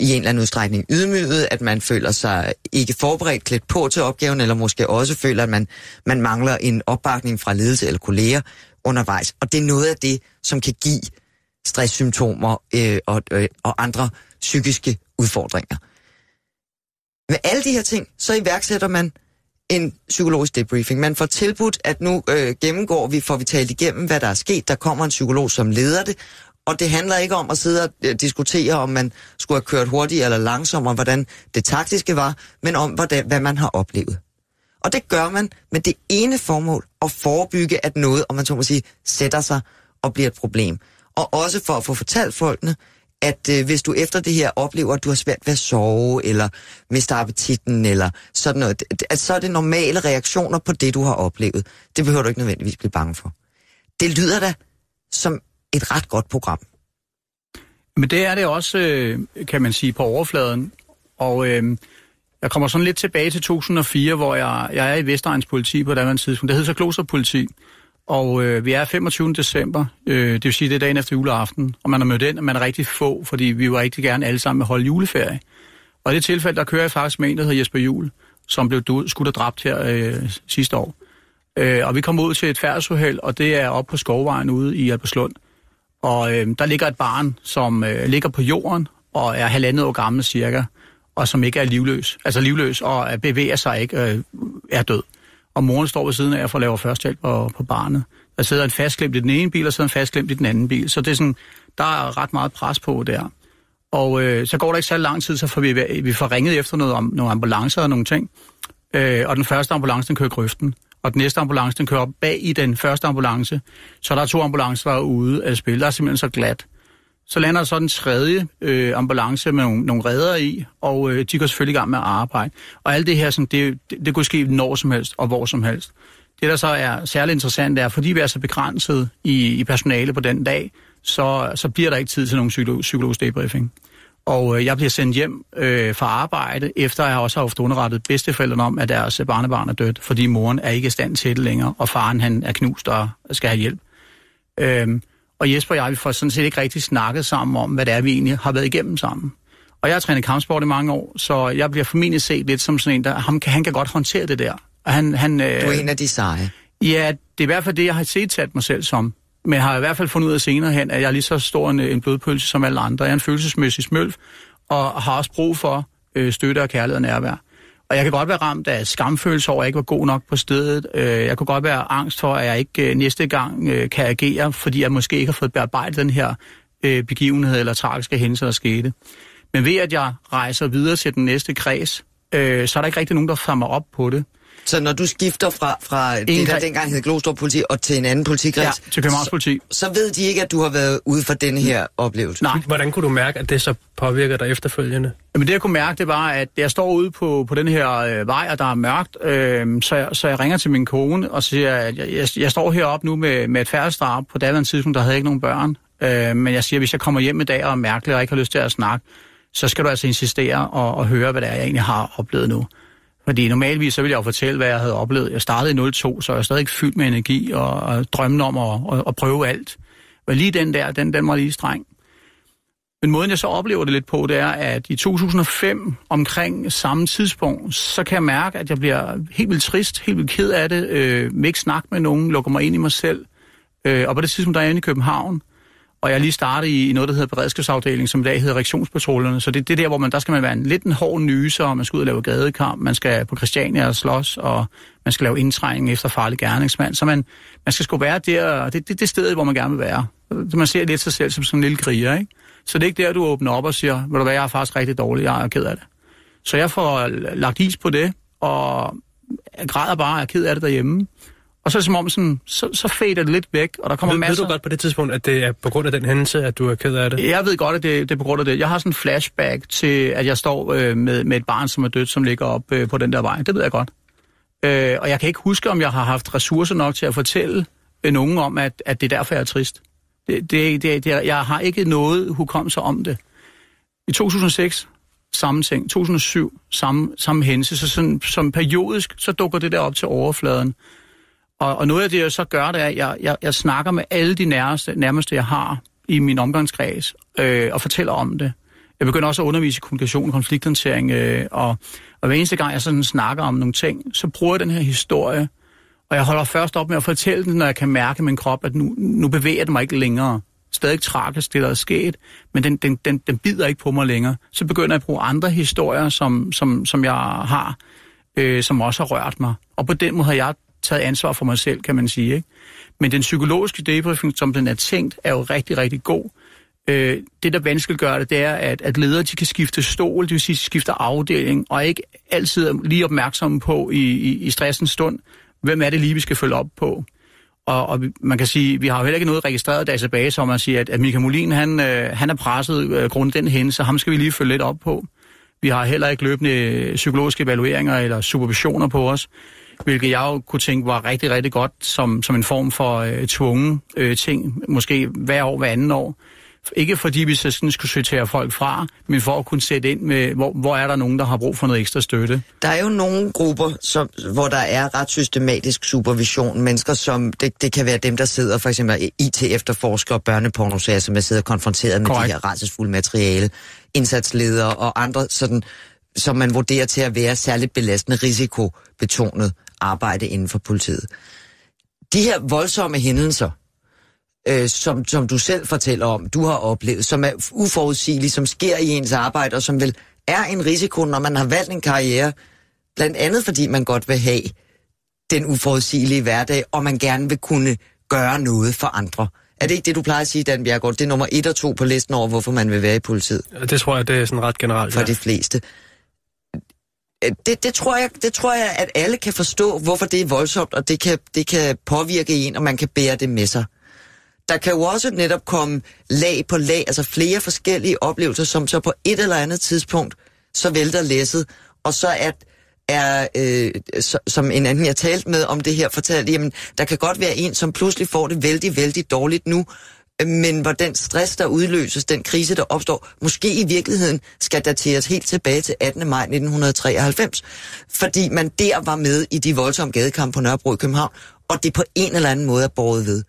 i en eller anden udstrækning ydmyget, at man føler sig ikke forberedt, klædt på til opgaven, eller måske også føler, at man, man mangler en opbakning fra ledelse eller kolleger undervejs. Og det er noget af det, som kan give stresssymptomer øh, og, øh, og andre psykiske udfordringer. Med alle de her ting, så iværksætter man en psykologisk debriefing. Man får tilbudt, at nu øh, gennemgår vi, får vi talt igennem, hvad der er sket. Der kommer en psykolog, som leder det, og det handler ikke om at sidde og øh, diskutere, om man skulle have kørt hurtigt eller langsommere, hvordan det taktiske var, men om, hvordan, hvad man har oplevet. Og det gør man med det ene formål, at forebygge, at noget, om man så må sige, sætter sig og bliver et problem. Og også for at få fortalt folkene, at øh, hvis du efter det her oplever, at du har svært ved at sove, eller mister appetitten, eller sådan noget, at så er det normale reaktioner på det, du har oplevet. Det behøver du ikke nødvendigvis blive bange for. Det lyder da som et ret godt program. Men det er det også, øh, kan man sige, på overfladen. Og øh, jeg kommer sådan lidt tilbage til 2004, hvor jeg, jeg er i Vestegns politi på daværende tidspunkt. Det hedder så Klosterpoliti. Og øh, vi er 25. december, øh, det vil sige, det er dagen efter juleaften, og man har mødt ind, og man er rigtig få, fordi vi vil rigtig gerne alle sammen holde juleferie. Og i det tilfælde, der kører jeg faktisk med en, der hedder Jesper Jul, som blev skudt og dræbt her øh, sidste år. Øh, og vi kom ud til et færdsuheld, og det er op på Skovvejen ude i Alberslund. Og øh, der ligger et barn, som øh, ligger på jorden og er halvandet år gammel cirka, og som ikke er livløs, altså livløs og bevæger sig ikke, øh, er død. Og moren står ved siden af for at lave førstehjælp på, på barnet. Der sidder en fastklemt i den ene bil, og så en fastklemt i den anden bil. Så det er sådan, der er ret meget pres på der. Og øh, så går der ikke så lang tid, så får vi, vi får ringet efter noget, om, nogle ambulancer og nogle ting. Øh, og den første ambulance, den kører grøften og den næste ambulance, den kører op bag i den første ambulance, så der er to ambulancer, der er ude af spil. Der er simpelthen så glat. Så lander så den tredje øh, ambulance med nogle, nogle redder i, og øh, de går selvfølgelig i gang med at arbejde. Og alt det her, sådan, det, det, det kunne ske når som helst og hvor som helst. Det, der så er særlig interessant, er, fordi vi er så begrænset i, i personale på den dag, så, så bliver der ikke tid til nogen psykolog, psykologisk debriefing. Og øh, jeg bliver sendt hjem øh, fra arbejde, efter jeg også har haft underrettet bedsteforældrene om, at deres barnebarn er dødt, fordi moren er ikke i stand til det længere, og faren han er knust og skal have hjælp. Øhm, og Jesper og jeg, vi får sådan set ikke rigtig snakket sammen om, hvad det er, vi egentlig har været igennem sammen. Og jeg har trænet kampsport i mange år, så jeg bliver formentlig set lidt som sådan en, der ham, han kan godt håndtere det der. Og han, han, øh, du er en af de seje. Ja, det er i hvert fald det, jeg har set mig selv som. Men har i hvert fald fundet ud af senere hen, at jeg er lige så stor en, en blodpølse som alle andre. Jeg er en følelsesmæssig smølf, og har også brug for øh, støtte og kærlighed og nærvær. Og jeg kan godt være ramt af skamfølelse over, at jeg ikke var god nok på stedet. Øh, jeg kunne godt være angst for, at jeg ikke øh, næste gang øh, kan agere, fordi jeg måske ikke har fået bearbejdet den her øh, begivenhed eller tragiske hændelse, der skete. Men ved at jeg rejser videre til den næste kreds, øh, så er der ikke rigtig nogen, der fanger op på det. Så når du skifter fra, fra det, der dengang hed Glostrup Politi, og til en anden politikreds, ja, til Københavns Politi. Så, så ved de ikke, at du har været ude for denne her oplevelse? Nej. Hvordan kunne du mærke, at det så påvirker dig efterfølgende? Jamen det, jeg kunne mærke, det var, at jeg står ude på, på den her øh, vej, og der er mørkt, øh, så, jeg, så jeg ringer til min kone og siger, at jeg, jeg, jeg står heroppe nu med, med et færdestrap. På daværende tidspunkt, der havde ikke nogen børn. Øh, men jeg siger, hvis jeg kommer hjem i dag og er mærkelig og ikke har lyst til at snakke, så skal du altså insistere og, og høre, hvad det er, jeg egentlig har oplevet nu. Fordi normalvis så ville jeg jo fortælle, hvad jeg havde oplevet. Jeg startede i 02, så jeg er stadig fyldt med energi og, og drømmen om at, at, at prøve alt. Men lige den der, den, den var lige streng. Men måden, jeg så oplever det lidt på, det er, at i 2005, omkring samme tidspunkt, så kan jeg mærke, at jeg bliver helt vildt trist, helt vildt ked af det, øh, vil ikke snakke med nogen, lukker mig ind i mig selv. Øh, og på det tidspunkt, der er jeg inde i København, og jeg er lige startet i, i noget, der hedder beredskabsafdeling, som i dag hedder reaktionspatruljerne. Så det, det er der, hvor man, der skal man være en, lidt en hård nyser, og man skal ud og lave gadekamp, man skal på Christiania og slås, og man skal lave indtrængning efter farlig gerningsmand. Så man, man skal sgu være der, det, det, det sted, hvor man gerne vil være. Man ser lidt sig selv som sådan en lille kriger, ikke? Så det er ikke der, du åbner op og siger, ved du hvad, jeg er faktisk rigtig dårlig, jeg er ked af det. Så jeg får lagt is på det, og jeg græder bare, jeg er ked af det derhjemme. Og så er det som om, sådan, så, så fader det lidt væk, og der kommer ved, masser... Ved du godt på det tidspunkt, at det er på grund af den hændelse, at du er ked af det? Jeg ved godt, at det, det er på grund af det. Jeg har sådan en flashback til, at jeg står øh, med, med et barn, som er dødt, som ligger op øh, på den der vej. Det ved jeg godt. Øh, og jeg kan ikke huske, om jeg har haft ressourcer nok til at fortælle øh, nogen om, at, at det er derfor, jeg er trist. Det, det, det, det, jeg har ikke noget hukommelse om det. I 2006, samme ting. 2007, samme, samme hændelse. Så sådan, som periodisk, så dukker det der op til overfladen. Og, og noget af det, jeg så gør, det er, at jeg, jeg, jeg snakker med alle de nærmeste, nærmeste, jeg har i min omgangskreds, øh, og fortæller om det. Jeg begynder også at undervise i kommunikation, konflikthåndtering, øh, og, og hver eneste gang, jeg sådan snakker om nogle ting, så bruger jeg den her historie, og jeg holder først op med at fortælle den, når jeg kan mærke i min krop, at nu, nu bevæger det mig ikke længere. Stadig tragisk, det der er sket, men den, den, den, den bider ikke på mig længere. Så begynder jeg at bruge andre historier, som, som, som jeg har, øh, som også har rørt mig. Og på den måde har jeg taget ansvar for mig selv, kan man sige. Ikke? Men den psykologiske debriefing, som den er tænkt, er jo rigtig, rigtig god. Øh, det, der vanskeligt gør det, det er, at, at ledere de kan skifte stol, det vil sige, skifte afdeling, og ikke altid er lige opmærksomme på i, i, i stressens stund, hvem er det lige, vi skal følge op på. Og, og man kan sige, vi har jo heller ikke noget registreret database om at sige, at, at Mika Molin, han, øh, han er presset øh, grundet den hændelse, ham skal vi lige følge lidt op på. Vi har heller ikke løbende psykologiske evalueringer eller supervisioner på os, hvilket jeg jo kunne tænke var rigtig, rigtig godt som, som en form for øh, tvunget øh, ting, måske hver år, hver anden år. Ikke fordi vi så sådan skulle sortere folk fra, men for at kunne sætte ind med, hvor, hvor er der nogen, der har brug for noget ekstra støtte. Der er jo nogle grupper, som, hvor der er ret systematisk supervision. Mennesker, som det, det kan være dem, der sidder for eksempel IT-efterforskere og børnepornosager, som er sidder konfronteret med Correct. de her rædselsfulde materiale, indsatsledere og andre, sådan, som man vurderer til at være særligt belastende, risikobetonet arbejde inden for politiet. De her voldsomme hændelser, øh, som, som du selv fortæller om, du har oplevet, som er uforudsigelige, som sker i ens arbejde, og som vel er en risiko, når man har valgt en karriere, blandt andet fordi man godt vil have den uforudsigelige hverdag, og man gerne vil kunne gøre noget for andre. Er det ikke det, du plejer at sige, Dan Bjergård? Det er nummer et og to på listen over, hvorfor man vil være i politiet. Det tror jeg, det er sådan ret generelt. For ja. de fleste. Øh, det, det, tror jeg, det tror jeg, at alle kan forstå, hvorfor det er voldsomt, og det kan, det kan påvirke en, og man kan bære det med sig. Der kan jo også netop komme lag på lag, altså flere forskellige oplevelser, som så på et eller andet tidspunkt, så vælter læsset, og så at er øh, så, som en anden, jeg talte med om det her, fortalte, jamen, der kan godt være en, som pludselig får det vældig, vældig dårligt nu, men hvor den stress, der udløses, den krise, der opstår, måske i virkeligheden skal dateres helt tilbage til 18. maj 1993, fordi man der var med i de voldsomme gadekampe på Nørrebro i København, og det på en eller anden måde er båret ved.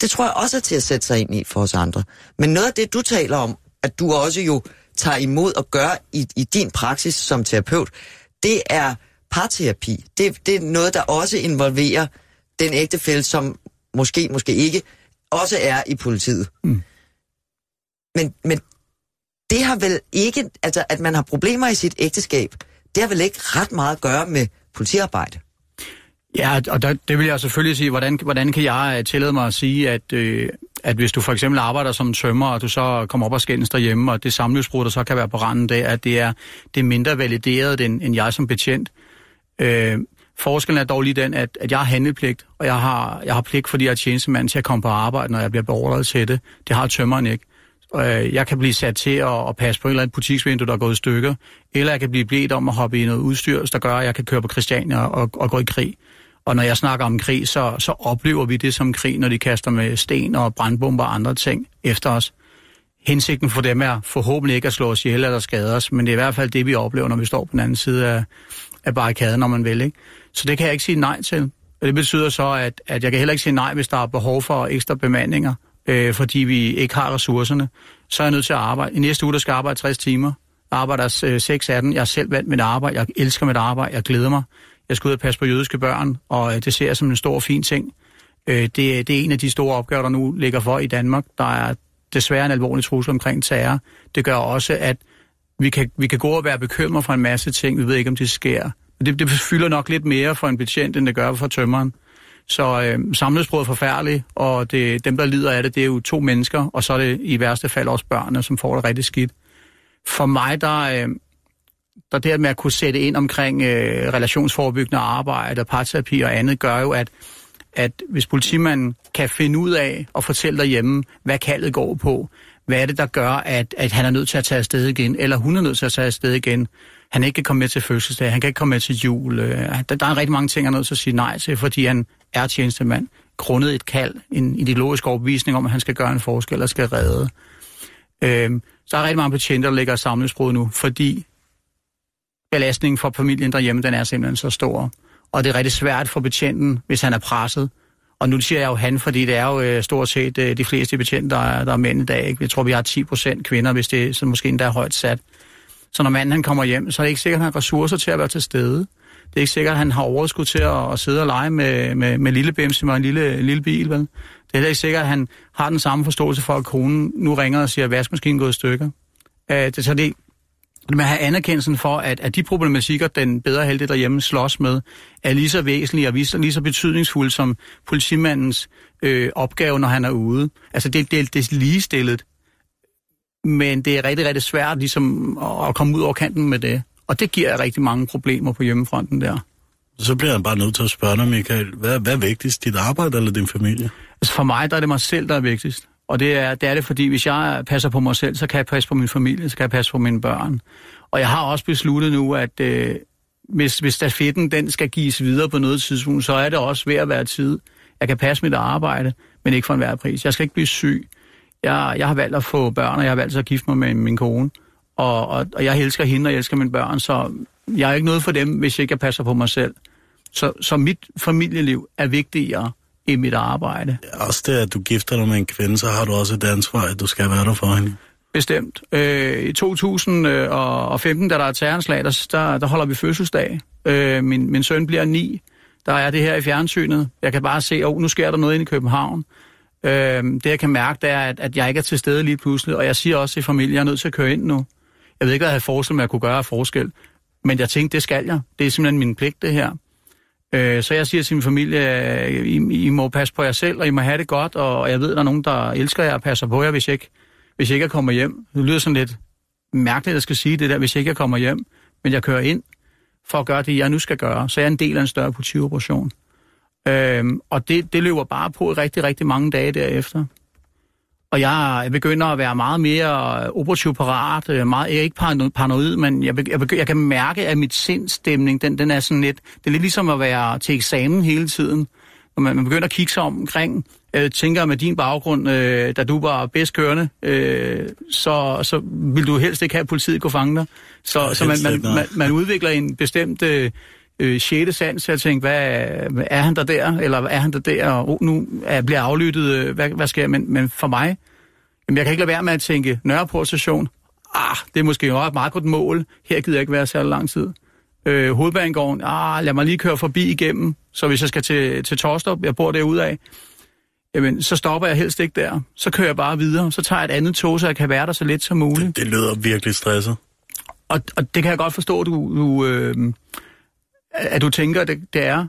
Det tror jeg også er til at sætte sig ind i for os andre. Men noget af det, du taler om, at du også jo tager imod og gør i, i din praksis som terapeut, det er parterapi. Det, det er noget, der også involverer den ægtefælde, som måske, måske ikke, også er i politiet. Mm. Men, men det har vel ikke, altså at man har problemer i sit ægteskab, det har vel ikke ret meget at gøre med politiarbejde? Ja, og der, det vil jeg selvfølgelig sige, hvordan, hvordan kan jeg øh, tillade mig at sige, at, øh, at hvis du for eksempel arbejder som tømmer, og du så kommer op og skændes derhjemme, og det samlivsbrud, der så kan være på randen der, at det er, det er mindre valideret end, end jeg som betjent. Øh, forskellen er dog lige den, at, at jeg har handlepligt, og jeg har, jeg har pligt, fordi jeg er tjenestemand til at komme på arbejde, når jeg bliver beordret til det. Det har tømmeren ikke. Øh, jeg kan blive sat til at, at passe på et eller andet butiksvindue, der er gået i stykker, eller jeg kan blive bedt om at hoppe i noget udstyr, der gør, at jeg kan køre på Christiania og, og gå i krig. Og når jeg snakker om krig, så, så oplever vi det som krig, når de kaster med sten og brandbomber og andre ting efter os. Hensigten for dem er forhåbentlig ikke at slå os ihjel eller skade os, men det er i hvert fald det, vi oplever, når vi står på den anden side af, af barrikaden, når man vil. Ikke? Så det kan jeg ikke sige nej til. Og det betyder så, at, at jeg kan heller ikke sige nej, hvis der er behov for ekstra bemandinger. øh, fordi vi ikke har ressourcerne, så er jeg nødt til at arbejde. I næste uge, der skal jeg arbejde 60 timer. Jeg arbejder øh, 6 af den. Jeg har selv valgt mit arbejde. Jeg elsker mit arbejde. Jeg glæder mig. Jeg skal ud og passe på jødiske børn, og øh, det ser jeg som en stor fin ting. Øh, det, det er en af de store opgaver, der nu ligger for i Danmark. Der er desværre en alvorlig trussel omkring terror. Det gør også, at vi kan, vi kan gå og være bekymret for en masse ting. Vi ved ikke, om det sker. Det, det fylder nok lidt mere for en betjent, end det gør for tømmeren. Så øh, samlesproget er forfærdeligt, og det, dem, der lider af det, det er jo to mennesker, og så er det i værste fald også børnene, som får det rigtig skidt. For mig, der, øh, der det med at kunne sætte ind omkring øh, relationsforebyggende arbejde og parterapi og andet, gør jo, at, at hvis politimanden kan finde ud af og fortælle derhjemme, hvad kaldet går på, hvad er det, der gør, at, at han er nødt til at tage afsted igen, eller hun er nødt til at tage afsted igen, han ikke kan komme med til fødselsdag, han kan ikke komme med til jul. Øh, der, der er rigtig mange ting, han er nødt til at sige nej til, fordi han er tjenestemand, grundet et kald, en ideologisk overbevisning om, at han skal gøre en forskel eller skal redde. Øh, så er rigtig mange patienter, der ligger i samlingsbrud nu, fordi belastningen for familien derhjemme, den er simpelthen så stor. Og det er rigtig svært for betjenten, hvis han er presset. Og nu siger jeg jo han, fordi det er jo øh, stort set øh, de fleste betjente, der er, der er mænd i dag. Ikke? Jeg tror, vi har 10 procent kvinder, hvis det så måske endda er højt sat. Så når manden han kommer hjem, så er det ikke sikkert, at han har ressourcer til at være til stede. Det er ikke sikkert, at han har overskud til at, at sidde og lege med, med, med lille bims med en lille, lille bil. Vel? Det er heller ikke sikkert, at han har den samme forståelse for, at konen nu ringer og siger, at vaskemaskinen er gået i stykker. Uh, det, så det, med at have anerkendelsen for, at, at de problematikker, den bedre halvdel derhjemme slås med, er lige så væsentlige og lige så, lige så betydningsfulde som politimandens øh, opgave, når han er ude. Altså det, det, det er ligestillet. Men det er rigtig, rigtig svært ligesom, at komme ud over kanten med det. Og det giver rigtig mange problemer på hjemmefronten der. Så bliver jeg bare nødt til at spørge dig, Michael. Hvad, hvad er vigtigst, dit arbejde eller din familie? Altså for mig, der er det mig selv, der er vigtigst. Og det er, det er det, fordi hvis jeg passer på mig selv, så kan jeg passe på min familie, så kan jeg passe på mine børn. Og jeg har også besluttet nu, at øh, hvis, hvis stafetten den skal gives videre på noget tidspunkt, så er det også ved at være tid. Jeg kan passe mit arbejde, men ikke for enhver pris. Jeg skal ikke blive syg. Jeg, jeg har valgt at få børn, og jeg har valgt at gifte mig med min kone. Og, og, og jeg elsker hende, og jeg elsker mine børn, så jeg er ikke noget for dem, hvis jeg ikke passer på mig selv. Så, så mit familieliv er vigtigere i mit arbejde. Også det, at du gifter dig med en kvinde, så har du også et ansvar, at du skal være der for hende. Bestemt. Øh, I 2015, da der er terroranslag, der, der, der holder vi fødselsdag. Øh, min, min søn bliver ni. Der er det her i fjernsynet. Jeg kan bare se, at oh, nu sker der noget inde i København. Øh, det jeg kan mærke, det er, at, at jeg ikke er til stede lige pludselig. Og jeg siger også til familien, at jeg er nødt til at køre ind nu. Jeg ved ikke, hvad jeg havde forestillet mig, at jeg kunne gøre af forskel. Men jeg tænkte, det skal jeg. Det er simpelthen min pligt, det her. Øh, så jeg siger til min familie, I, I må passe på jer selv, og I må have det godt, og jeg ved, at der er nogen, der elsker jer og passer på jer, hvis jeg ikke, hvis jeg ikke kommer hjem. Det lyder sådan lidt mærkeligt, at jeg skal sige det der, hvis jeg ikke kommer hjem, men jeg kører ind for at gøre det, jeg nu skal gøre. Så jeg er en del af en større politioperation. Øhm, og det, det løber bare på rigtig, rigtig mange dage derefter. Og jeg, jeg begynder at være meget mere operativ parat. Øh, meget, jeg er ikke paranoid, men jeg, jeg, begynder, jeg kan mærke, at mit sindstemning, den, den er sådan lidt... Det er lidt ligesom at være til eksamen hele tiden. Når man, man begynder at kigge sig omkring. Jeg tænker med din baggrund, øh, da du var bedst kørende, øh, så, så vil du helst ikke have, at politiet kunne fange dig. Så, så man, man, man, man udvikler en bestemt... Øh, øh, 6. sans, jeg tænkte, hvad, er han der der, eller er han der der, og oh, nu er, bliver aflyttet, øh, hvad, hvad sker men, men for mig, jamen, jeg kan ikke lade være med at tænke, Nørreport station, ah, det er måske jo et meget godt mål, her gider jeg ikke være særlig lang tid. Øh, hovedbanegården, ah, lad mig lige køre forbi igennem, så hvis jeg skal til, til Torstrup, jeg bor derude af, jamen, så stopper jeg helst ikke der. Så kører jeg bare videre, så tager jeg et andet tog, så jeg kan være der så lidt som muligt. Det, det lyder virkelig stresset. Og, og det kan jeg godt forstå, du, du øh, at du tænker, det, det er.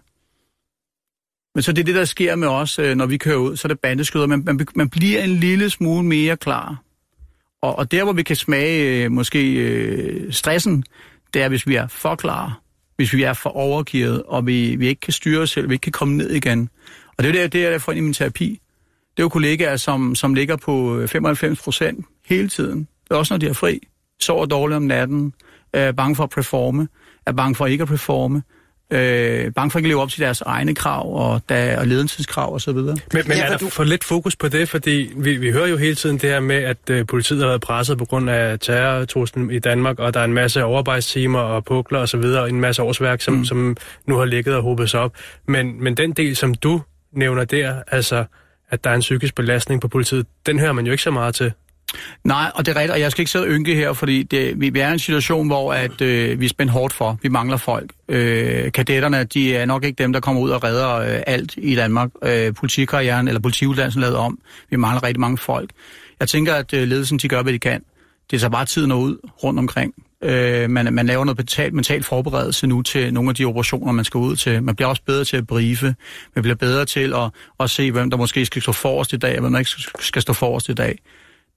Men så det er det, der sker med os, øh, når vi kører ud, så er det bandeskyder. Man, man, man bliver en lille smule mere klar. Og, og der, hvor vi kan smage øh, måske øh, stressen, det er, hvis vi er for klar, hvis vi er for overgivet, og vi, vi ikke kan styre os selv, vi ikke kan komme ned igen. Og det er det, det jeg får ind i min terapi. Det er jo kollegaer, som, som ligger på øh, 95 procent hele tiden. Det er også, når de er fri. Sover dårligt om natten, er bange for at performe, er bange for ikke at performe, øh, bange for ikke at leve op til deres egne krav og, da, og ledelseskrav osv. Men, men ja, er der du... for lidt fokus på det? Fordi vi, vi hører jo hele tiden det her med, at øh, politiet har været presset på grund af terrortruslen i Danmark, og der er en masse overarbejdstimer og pukler osv., og, og en masse årsværk, som, mm. som nu har ligget og hobet sig op. Men, men den del, som du nævner der, altså at der er en psykisk belastning på politiet, den hører man jo ikke så meget til. Nej, og det er rigtigt, og jeg skal ikke sidde og ynke her, fordi det, vi, er i en situation, hvor at, øh, vi er spændt hårdt for. Vi mangler folk. Øh, kadetterne, de er nok ikke dem, der kommer ud og redder øh, alt i Danmark. Øh, politikarrieren eller politiuddannelsen lavet om. Vi mangler rigtig mange folk. Jeg tænker, at øh, ledelsen, de gør, hvad de kan. Det tager bare tiden ud rundt omkring. Øh, man, man laver noget betalt, mental forberedelse nu til nogle af de operationer, man skal ud til. Man bliver også bedre til at briefe. Man bliver bedre til at, at se, hvem der måske skal stå forrest i dag, og hvem der ikke skal stå forrest i dag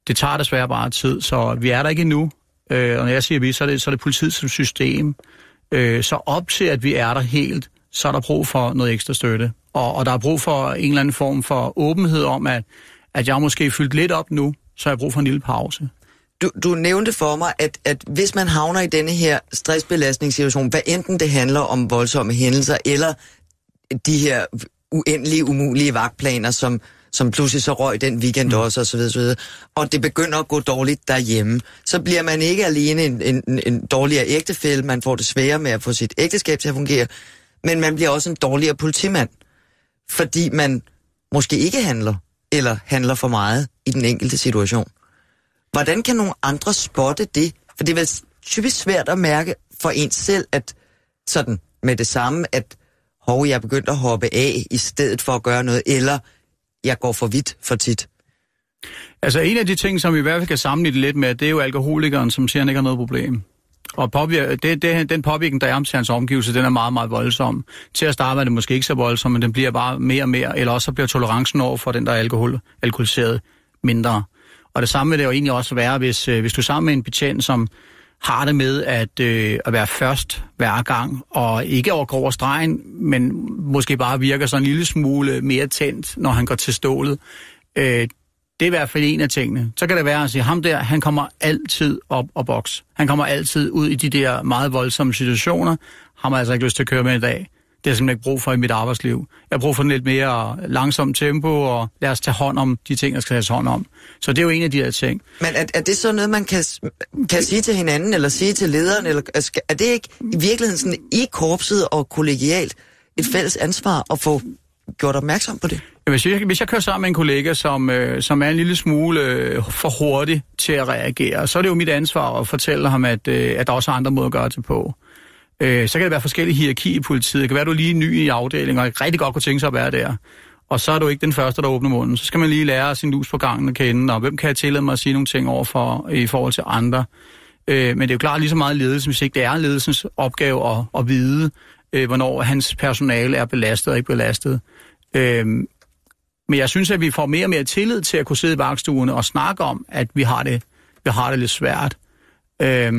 det tager desværre bare tid, så vi er der ikke endnu. Øh, og når jeg siger vi, så er det, så er det politiet som system. Øh, så op til, at vi er der helt, så er der brug for noget ekstra støtte. Og, og der er brug for en eller anden form for åbenhed om, at, at jeg måske fyldt lidt op nu, så har jeg brug for en lille pause. Du, du nævnte for mig, at, at hvis man havner i denne her stressbelastningssituation, hvad enten det handler om voldsomme hændelser, eller de her uendelige, umulige vagtplaner, som, som pludselig så røg den weekend mm. også, og så videre, så videre, og det begynder at gå dårligt derhjemme, så bliver man ikke alene en, en, en dårligere ægtefælde, man får det sværere med at få sit ægteskab til at fungere, men man bliver også en dårligere politimand, fordi man måske ikke handler, eller handler for meget i den enkelte situation. Hvordan kan nogle andre spotte det? For det er vel typisk svært at mærke for en selv, at sådan med det samme, at hov, jeg er begyndt at hoppe af i stedet for at gøre noget, eller jeg går for vidt for tit. Altså en af de ting, som vi i hvert fald kan sammenligne lidt med, det er jo alkoholikeren, som siger, at han ikke har noget problem. Og påvirker, det, det, den påvirkning, der er om til hans omgivelse, den er meget, meget voldsom. Til at starte med er det måske ikke så voldsom, men den bliver bare mere og mere, eller også så bliver tolerancen over for den, der er alkohol, alkoholiseret, mindre. Og det samme vil det jo egentlig også være, hvis, øh, hvis du er sammen med en betjent, som har det med at, øh, at være først hver gang, og ikke overgå over stregen, men måske bare virker sådan en lille smule mere tændt, når han går til stålet. Øh, det er i hvert fald en af tingene. Så kan det være at sige, ham der, han kommer altid op og boks. Han kommer altid ud i de der meget voldsomme situationer. Ham har altså ikke lyst til at køre med i dag. Det har jeg simpelthen ikke brug for i mit arbejdsliv. Jeg har brug for en lidt mere langsom tempo, og lad os tage hånd om de ting, der skal tages hånd om. Så det er jo en af de her ting. Men er, er det så noget, man kan, kan sige til hinanden, eller sige til lederen? Eller, er det ikke i virkeligheden sådan i korpset og kollegialt et fælles ansvar at få gjort opmærksom på det? Hvis jeg, hvis jeg kører sammen med en kollega, som, øh, som er en lille smule øh, for hurtig til at reagere, så er det jo mit ansvar at fortælle ham, at, øh, at der også er andre måder at gøre det på. Øh, så kan det være forskellige hierarki i politiet. Det kan være, at du er lige ny i afdelingen, og rigtig godt kunne tænke sig at være der. Og så er du ikke den første, der åbner munden. Så skal man lige lære sin lus på gangen at kende, og hvem kan jeg tillade mig at sige nogle ting over for, i forhold til andre. Øh, men det er jo klart lige så meget ledelse, hvis ikke det er ledelsens opgave at, at vide, øh, hvornår hans personale er belastet og ikke belastet. Øh, men jeg synes, at vi får mere og mere tillid til at kunne sidde i vagtstuerne og snakke om, at vi har det, vi har det lidt svært. Øh,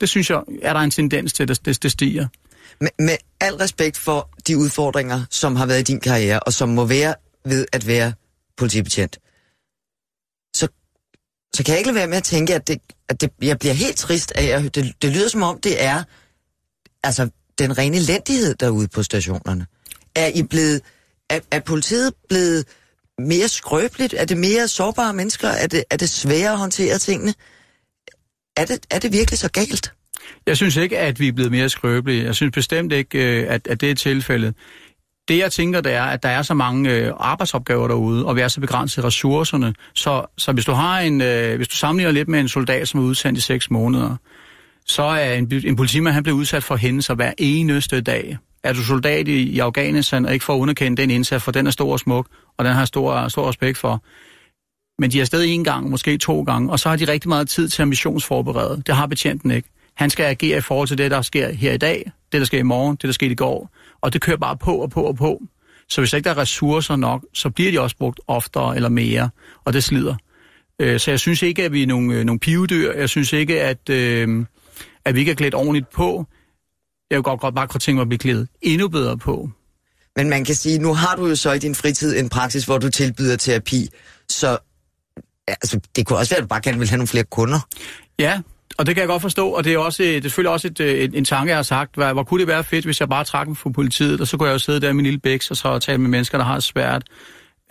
det synes jeg, er der en tendens til, at det, det stiger. Med, med al respekt for de udfordringer, som har været i din karriere, og som må være ved at være politibetjent, så, så kan jeg ikke lade være med at tænke, at, det, at det, jeg bliver helt trist af, at det, det lyder som om, det er altså, den rene elendighed derude på stationerne. Er I blevet, er, er politiet blevet mere skrøbeligt? Er det mere sårbare mennesker? Er det, er det sværere at håndtere tingene? Er det, er det virkelig så galt? Jeg synes ikke, at vi er blevet mere skrøbelige. Jeg synes bestemt ikke, øh, at, at det er tilfældet. Det jeg tænker, det er, at der er så mange øh, arbejdsopgaver derude, og vi er så begrænset ressourcerne. Så, så hvis du har en, øh, hvis du sammenligner lidt med en soldat, som er udsendt i seks måneder, så er en, en politimand, han bliver udsat for hændelser hver eneste dag. Er du soldat i, i Afghanistan og ikke får underkendt den indsats, for den er stor og smuk, og den har stor, stor respekt for, men de er stadig en gang, måske to gange, og så har de rigtig meget tid til at missionsforberede. Det har betjenten ikke. Han skal agere i forhold til det, der sker her i dag, det, der sker i morgen, det, der sker i går. Og det kører bare på og på og på. Så hvis ikke der er ressourcer nok, så bliver de også brugt oftere eller mere, og det slider. Øh, så jeg synes ikke, at vi er nogle, øh, nogle pivedyr. Jeg synes ikke, at, øh, at vi ikke er klædt ordentligt på. Jeg vil godt, godt bare kunne tænke mig at blive klædt endnu bedre på. Men man kan sige, nu har du jo så i din fritid en praksis, hvor du tilbyder terapi. Så altså, det kunne også være, at du bare gerne vil have nogle flere kunder. Ja, og det kan jeg godt forstå, og det er, også, det er selvfølgelig også et, et, en tanke, jeg har sagt. Hvor, hvor kunne det være fedt, hvis jeg bare trak dem fra politiet, og så kunne jeg jo sidde der med min lille bæks, og så tale med mennesker, der har det svært.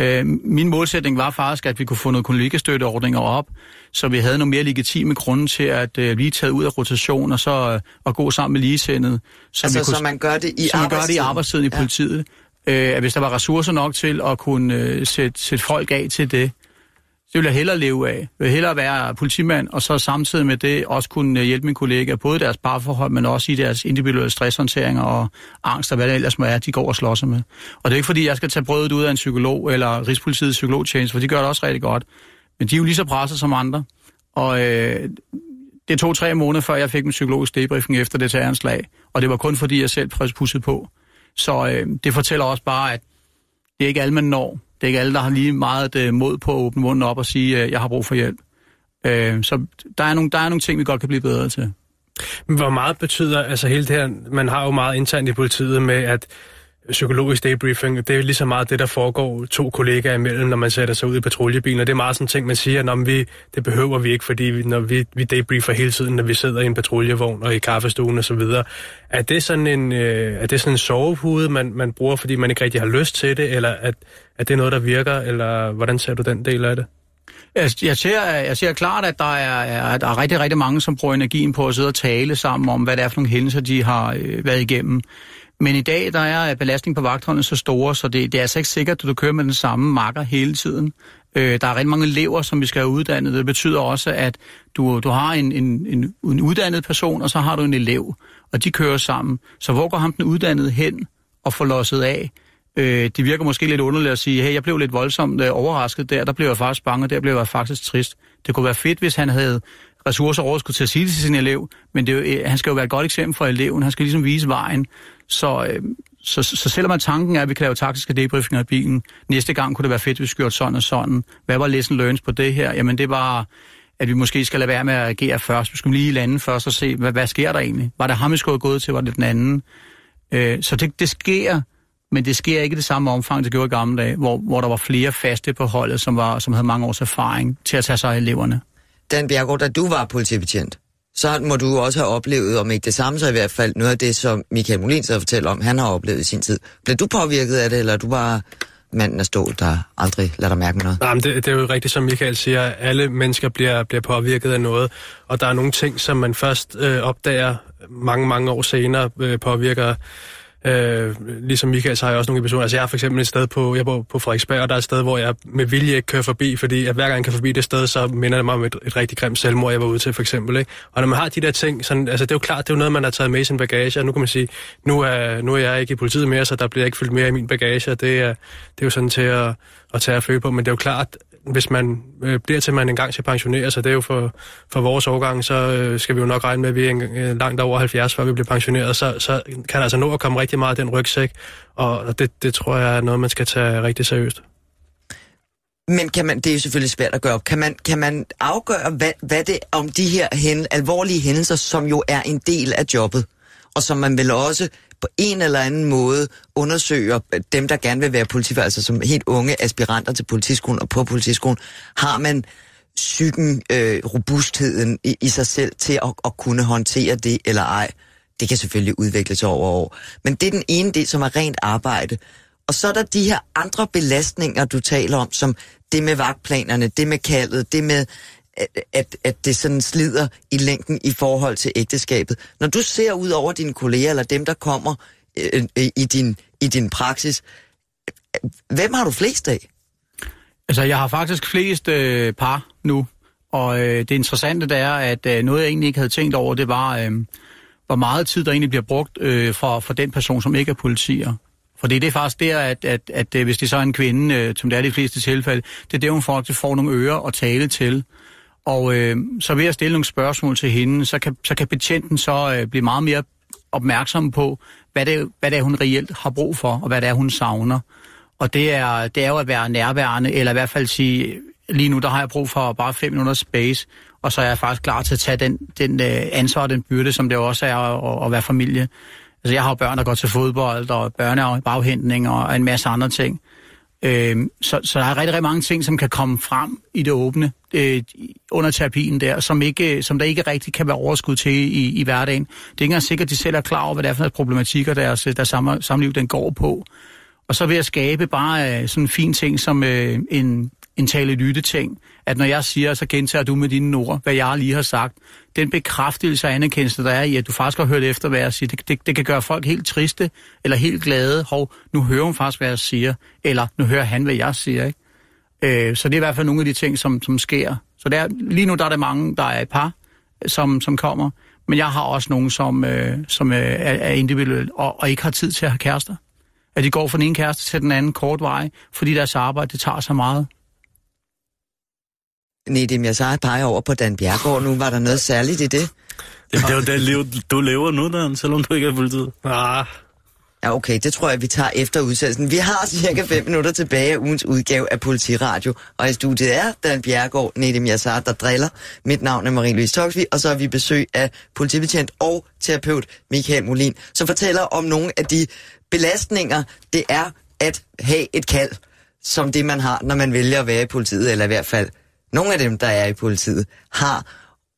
Øh, min målsætning var faktisk, at vi kunne få noget kollegestøtteordninger op, så vi havde nogle mere legitime grunde til at øh, blive taget ud af rotation, og så øh, at gå sammen med ligesindet. Så, altså, vi kunne, så man gør det i så man gør det i arbejdstiden i politiet. Øh, at hvis der var ressourcer nok til at kunne øh, sætte, sætte folk af til det, det vil jeg hellere leve af. Jeg vil hellere være politimand, og så samtidig med det også kunne øh, hjælpe mine kollegaer, både i deres parforhold, men også i deres individuelle stresshåndteringer og angst og hvad det ellers må være, de går og slår sig med. Og det er ikke fordi, jeg skal tage brødet ud af en psykolog eller Rigspolitiets psykologtjeneste, for de gør det også rigtig godt. Men de er jo lige så presset som andre. Og øh, det tog tre måneder, før jeg fik min psykologisk debriefing efter det terroranslag. Og det var kun fordi, jeg selv pussede på. Så øh, det fortæller også bare, at det er ikke alle, man når. Det er ikke alle, der har lige meget øh, mod på at åbne munden op og sige, at øh, jeg har brug for hjælp. Øh, så der er, nogle, der er nogle ting, vi godt kan blive bedre til. Hvor meget betyder, altså hele det her, man har jo meget internt i politiet med, at psykologisk debriefing, det er lige så meget det, der foregår to kollegaer imellem, når man sætter sig ud i patruljebilen, og det er meget sådan ting, man siger, at vi, det behøver vi ikke, fordi vi, når vi, vi debriefer hele tiden, når vi sidder i en patruljevogn og i kaffestuen og så videre. Er det sådan en, øh, er det sådan en sovepude, man, man bruger, fordi man ikke rigtig har lyst til det, eller at, er det noget, der virker, eller hvordan ser du den del af det? Jeg, jeg, ser, jeg ser klart, at der er, at der er rigtig, rigtig mange, som bruger energien på at sidde og tale sammen om, hvad det er for nogle hændelser, de har øh, været igennem. Men i dag der er belastningen på vagtholdet så store, så det, det er altså ikke sikkert, at du kører med den samme makker hele tiden. Øh, der er rigtig mange elever, som vi skal have uddannet. Det betyder også, at du, du har en, en, en, en uddannet person, og så har du en elev, og de kører sammen. Så hvor går ham den uddannede hen og får losset af? Øh, det virker måske lidt underligt at sige, hey, jeg blev lidt voldsomt øh, overrasket der, der blev jeg faktisk bange, der blev jeg faktisk trist. Det kunne være fedt, hvis han havde ressourcer overskud til at sige det til sin elev, men det er øh, han skal jo være et godt eksempel for eleven. Han skal ligesom vise vejen. Så, øh, så, så selvom tanken er, at vi kan lave taktiske debriefinger i bilen, næste gang kunne det være fedt, hvis vi gjorde sådan og sådan. Hvad var lesson learns på det her? Jamen det var, at vi måske skal lade være med at agere først. Vi skal lige lande først og se, hvad, hvad sker der egentlig? Var det ham, vi skulle have gået til? Var det den anden? Øh, så det, det sker, men det sker ikke i det samme omfang, det gjorde i gamle dage, hvor, hvor der var flere faste på holdet, som, var, som havde mange års erfaring til at tage sig af eleverne. Dan Bjergård, da du var politibetjent, så må du også have oplevet, om ikke det samme, så i hvert fald noget af det, som Michael Molin så fortæller om, han har oplevet i sin tid. Blev du påvirket af det, eller du bare manden af stål, der aldrig lader dig mærke noget? Nej, men det, det er jo rigtigt, som Michael siger. Alle mennesker bliver, bliver påvirket af noget, og der er nogle ting, som man først øh, opdager mange, mange år senere, øh, påvirker Øh, ligesom Michael, så har jeg også nogle episoder. Altså jeg er for eksempel et sted på, jeg bor på Frederiksberg, og der er et sted, hvor jeg med vilje ikke kører forbi, fordi at hver gang jeg kan forbi det sted, så minder det mig om et, et rigtig grimt selvmord, jeg var ude til for eksempel. Ikke? Og når man har de der ting, sådan, altså det er jo klart, det er jo noget, man har taget med i sin bagage, og nu kan man sige, nu er, nu er jeg ikke i politiet mere, så der bliver ikke fyldt mere i min bagage, og det er, det er jo sådan til at, at tage og føle på, men det er jo klart, hvis man øh, bliver til, man engang skal pensionere sig, det er jo for, for vores årgang, så øh, skal vi jo nok regne med, at vi er en, øh, langt over 70, før vi bliver pensioneret, så, så kan der altså nå at komme rigtig meget af den rygsæk, og det, det tror jeg er noget, man skal tage rigtig seriøst. Men kan man, det er jo selvfølgelig svært at gøre op. Kan man, kan man afgøre, hvad, hvad det om de her hen, alvorlige hændelser, som jo er en del af jobbet, og som man vel også på en eller anden måde undersøger øh, dem, der gerne vil være politifolk, altså som helt unge aspiranter til politiskolen og på politiskolen, har man psyken, øh, robustheden i, i sig selv til at, at kunne håndtere det eller ej. Det kan selvfølgelig udvikles over år. Men det er den ene del, som er rent arbejde. Og så er der de her andre belastninger, du taler om, som det med vagtplanerne, det med kaldet, det med at, at, det sådan slider i længden i forhold til ægteskabet. Når du ser ud over dine kolleger, eller dem, der kommer øh, øh, i, din, i din praksis, hvem har du flest af? Altså, jeg har faktisk flest øh, par nu, og øh, det interessante det er, at øh, noget, jeg egentlig ikke havde tænkt over, det var, øh, hvor meget tid, der egentlig bliver brugt øh, for, for den person, som ikke er politier. For det er faktisk der, at, at, at, at hvis det så er en kvinde, øh, som det er i de fleste tilfælde, det er det, hun faktisk får nogle ører at tale til. Og øh, så ved at stille nogle spørgsmål til hende, så kan, så kan betjenten så øh, blive meget mere opmærksom på, hvad det, hvad det er, hun reelt har brug for, og hvad det er, hun savner. Og det er, det er jo at være nærværende, eller i hvert fald sige, lige nu der har jeg brug for bare fem minutter space, og så er jeg faktisk klar til at tage den, den øh, ansvar og den byrde, som det også er at, at være familie. Altså jeg har jo børn, der går til fodbold, og børnebaghentning og en masse andre ting. Øh, så, så der er rigtig, rigtig mange ting, som kan komme frem i det åbne øh, under terapien der, som, ikke, øh, som der ikke rigtig kan være overskud til i, i hverdagen. Det er ikke engang sikkert, at de selv er klar over, hvad det er for nogle problematikker, deres, øh, deres samliv den går på. Og så ved at skabe bare øh, sådan en fin ting som øh, en, en tale-lytte-ting, at når jeg siger, så gentager du med dine ord, hvad jeg lige har sagt. Den bekræftelse og anerkendelse, der er i, at du faktisk har hørt efter, hvad jeg siger, det, det, det kan gøre folk helt triste, eller helt glade. Hov, nu hører hun faktisk, hvad jeg siger, eller nu hører han, hvad jeg siger. Ikke? Øh, så det er i hvert fald nogle af de ting, som, som sker. Så der, lige nu der er der mange, der er et par, som, som kommer, men jeg har også nogen, som, øh, som øh, er, er individuelle og, og ikke har tid til at have kærester. At de går fra den ene kæreste til den anden kort vej, fordi deres arbejde, det tager så meget. Nedim, jeg så peger over på Dan Bjergård nu. Var der noget særligt i det? Det er jo det liv, du lever nu, Dan, selvom du ikke er fuldtid. Ah, Ja, okay, det tror jeg, vi tager efter udsendelsen. Vi har cirka 5 minutter tilbage af ugens udgave af Politiradio, og i studiet er Dan Bjergård, Nedim Yassar, der driller. Mit navn er Marie-Louise Toksvig, og så har vi besøg af politibetjent og terapeut Michael Molin, som fortæller om nogle af de belastninger, det er at have et kald, som det man har, når man vælger at være i politiet, eller i hvert fald nogle af dem, der er i politiet, har.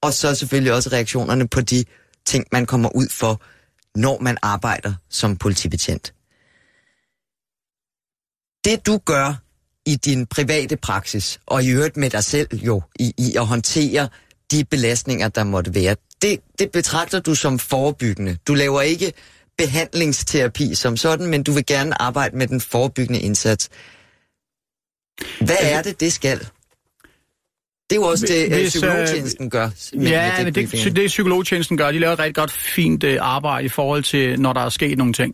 Og så selvfølgelig også reaktionerne på de ting, man kommer ud for, når man arbejder som politibetjent. Det du gør i din private praksis, og i øvrigt med dig selv jo, i, i at håndtere de belastninger, der måtte være, det, det betragter du som forebyggende. Du laver ikke behandlingsterapi som sådan, men du vil gerne arbejde med den forebyggende indsats. Hvad er det, det skal? Det er jo også det, Hvis, øh, psykologtjenesten gør. med- ja, med men det, briefing. det psykologtjenesten gør, de laver et rigtig godt, fint øh, arbejde i forhold til, når der er sket nogle ting.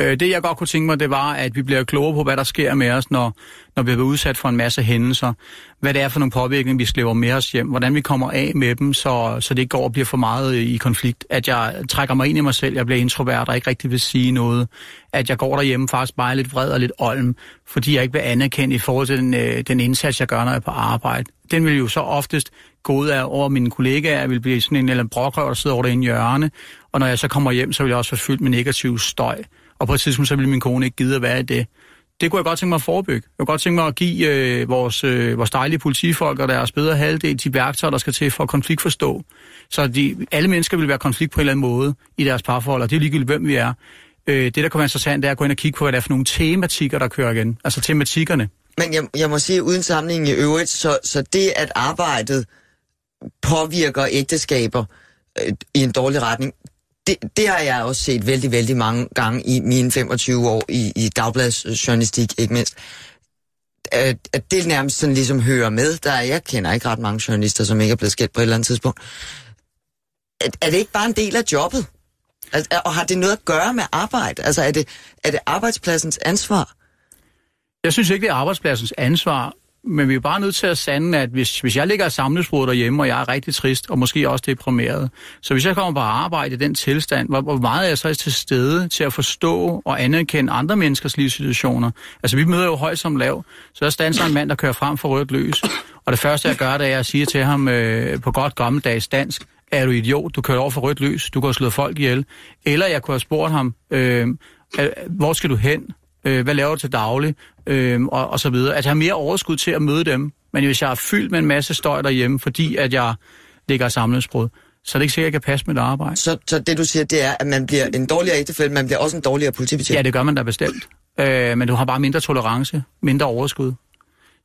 Øh, det jeg godt kunne tænke mig, det var, at vi bliver klogere på, hvad der sker med os, når, når vi bliver udsat for en masse hændelser. Hvad det er for nogle påvirkninger, vi slæver med os hjem. Hvordan vi kommer af med dem, så, så det ikke går og bliver for meget øh, i konflikt. At jeg trækker mig ind i mig selv, jeg bliver introvert og ikke rigtig vil sige noget. At jeg går derhjemme faktisk bare lidt vred og lidt olm, fordi jeg ikke vil anerkende i forhold til den, øh, den indsats, jeg gør, når jeg er på arbejde. Den vil jo så oftest gå ud af over mine kollegaer. Jeg vil blive sådan en eller anden brokrøv, der sidder over det ene hjørne. Og når jeg så kommer hjem, så vil jeg også være fyldt med negativ støj. Og på et tidspunkt, så vil min kone ikke gide at være i det. Det kunne jeg godt tænke mig at forebygge. Jeg kunne godt tænke mig at give øh, vores, øh, vores dejlige politifolk og deres bedre halvdel de værktøjer, der skal til for at konfliktforstå. Så de, alle mennesker vil være konflikt på en eller anden måde i deres parforhold, og det er ligegyldigt, hvem vi er. Øh, det, der kan være interessant, det er at gå ind og kigge på, hvad det er for nogle tematikker, der kører igen. Altså tematikkerne. Men jeg, jeg må sige, uden sammenligning i øvrigt, så, så det, at arbejdet påvirker ægteskaber øh, i en dårlig retning, det, det har jeg også set vældig, vældig mange gange i mine 25 år i, i dagbladsjournalistik, ikke mindst. At, at det nærmest sådan ligesom hører med. Der, er- jeg kender ikke ret mange journalister, som ikke er blevet skældt på et eller andet tidspunkt. Er, er det ikke bare en del af jobbet? Altså, og har det noget at gøre med arbejde? Altså er det, er det arbejdspladsens ansvar? Jeg synes ikke, det er arbejdspladsens ansvar, men vi er bare nødt til at sande, at hvis, hvis jeg ligger i samlesbrud derhjemme, og jeg er rigtig trist, og måske også deprimeret, så hvis jeg kommer på arbejde i den tilstand, hvor, hvor meget er jeg så til stede til at forstå og anerkende andre menneskers livssituationer? Altså, vi møder jo højt som lav, så der standser en mand, der kører frem for rødt lys, og det første, jeg gør, det er at sige til ham øh, på godt gammeldags dansk, er du idiot, du kører over for rødt lys, du kan have slået folk ihjel. Eller jeg kunne have spurgt ham, øh, hvor skal du hen? Øh, hvad laver du til daglig? Øh, og, og så videre. At jeg har mere overskud til at møde dem. Men hvis jeg er fyldt med en masse støj derhjemme, fordi at jeg ligger i samlingsbrud, så er det ikke sikkert, at jeg kan passe mit arbejde. Så, så det du siger, det er, at man bliver en dårligere ægtefælde, man bliver også en dårligere politibetjent? Ja, det gør man da bestemt. Øh, men du har bare mindre tolerance, mindre overskud.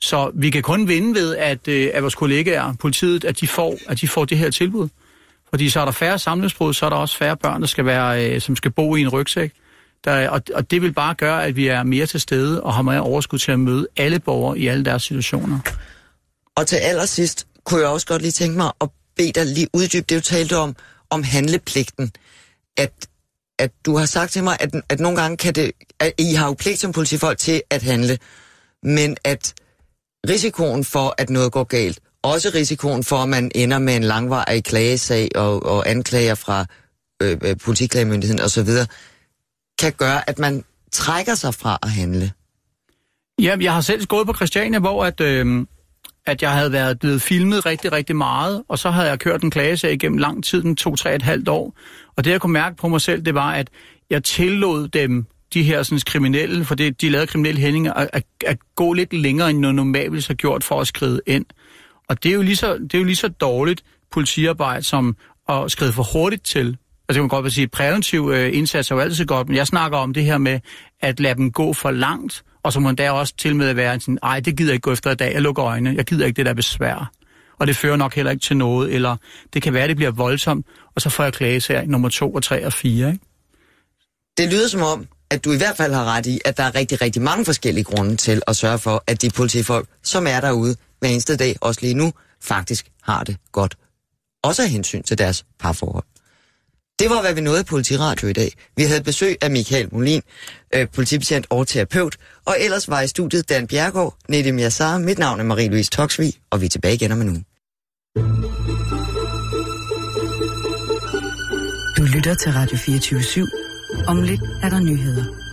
Så vi kan kun vinde ved, at, øh, at vores kollegaer, politiet, at de, får, at de får det her tilbud. Fordi så er der færre samlingsbrud, så er der også færre børn, der skal, være, øh, som skal bo i en rygsæk. Der, og, og det vil bare gøre, at vi er mere til stede og har mere overskud til at møde alle borgere i alle deres situationer. Og til allersidst kunne jeg også godt lige tænke mig at bede dig lige uddybe det, du talte om, om handlepligten. At, at du har sagt til mig, at, at nogle gange kan det... At I har jo pligt som politifolk til at handle, men at risikoen for, at noget går galt, også risikoen for, at man ender med en langvarig klagesag og, og anklager fra øh, øh politiklagemyndigheden osv., kan gøre, at man trækker sig fra at handle. Ja, jeg har selv gået på Christiania, hvor at, øh, at jeg havde været blevet filmet rigtig, rigtig meget, og så havde jeg kørt en klagesag igennem lang tid, den to, tre et halvt år. Og det jeg kunne mærke på mig selv, det var, at jeg tillod dem, de her sådan, kriminelle, for det, de lavede kriminelle hændinger, at, at, at gå lidt længere, end noget normalt ville have gjort for at skride ind. Og det er jo lige så, det er jo lige så dårligt politiarbejde, som at skride for hurtigt til. Altså, jeg kan godt sige, præventiv øh, indsats er jo altid godt, men jeg snakker om det her med at lade dem gå for langt, Og så må der også til med at være sådan, ej, det gider jeg ikke gå efter i dag, jeg lukker øjnene, jeg gider ikke det der besvær. Og det fører nok heller ikke til noget, eller det kan være, det bliver voldsomt, og så får jeg klagesager nummer to og tre og fire, ikke? Det lyder som om, at du i hvert fald har ret i, at der er rigtig, rigtig mange forskellige grunde til at sørge for, at de politifolk, som er derude hver eneste dag, også lige nu, faktisk har det godt. Også af hensyn til deres parforhold. Det var, hvad vi nåede i Politiradio i dag. Vi havde besøg af Michael Molin, øh, politibetjent og terapeut, og ellers var i studiet Dan Bjergård, Nedim Yassar, mit navn er Marie-Louise Toksvig, og vi er tilbage igen om en uge. Du lytter til Radio 24 /7. Om lidt er der nyheder.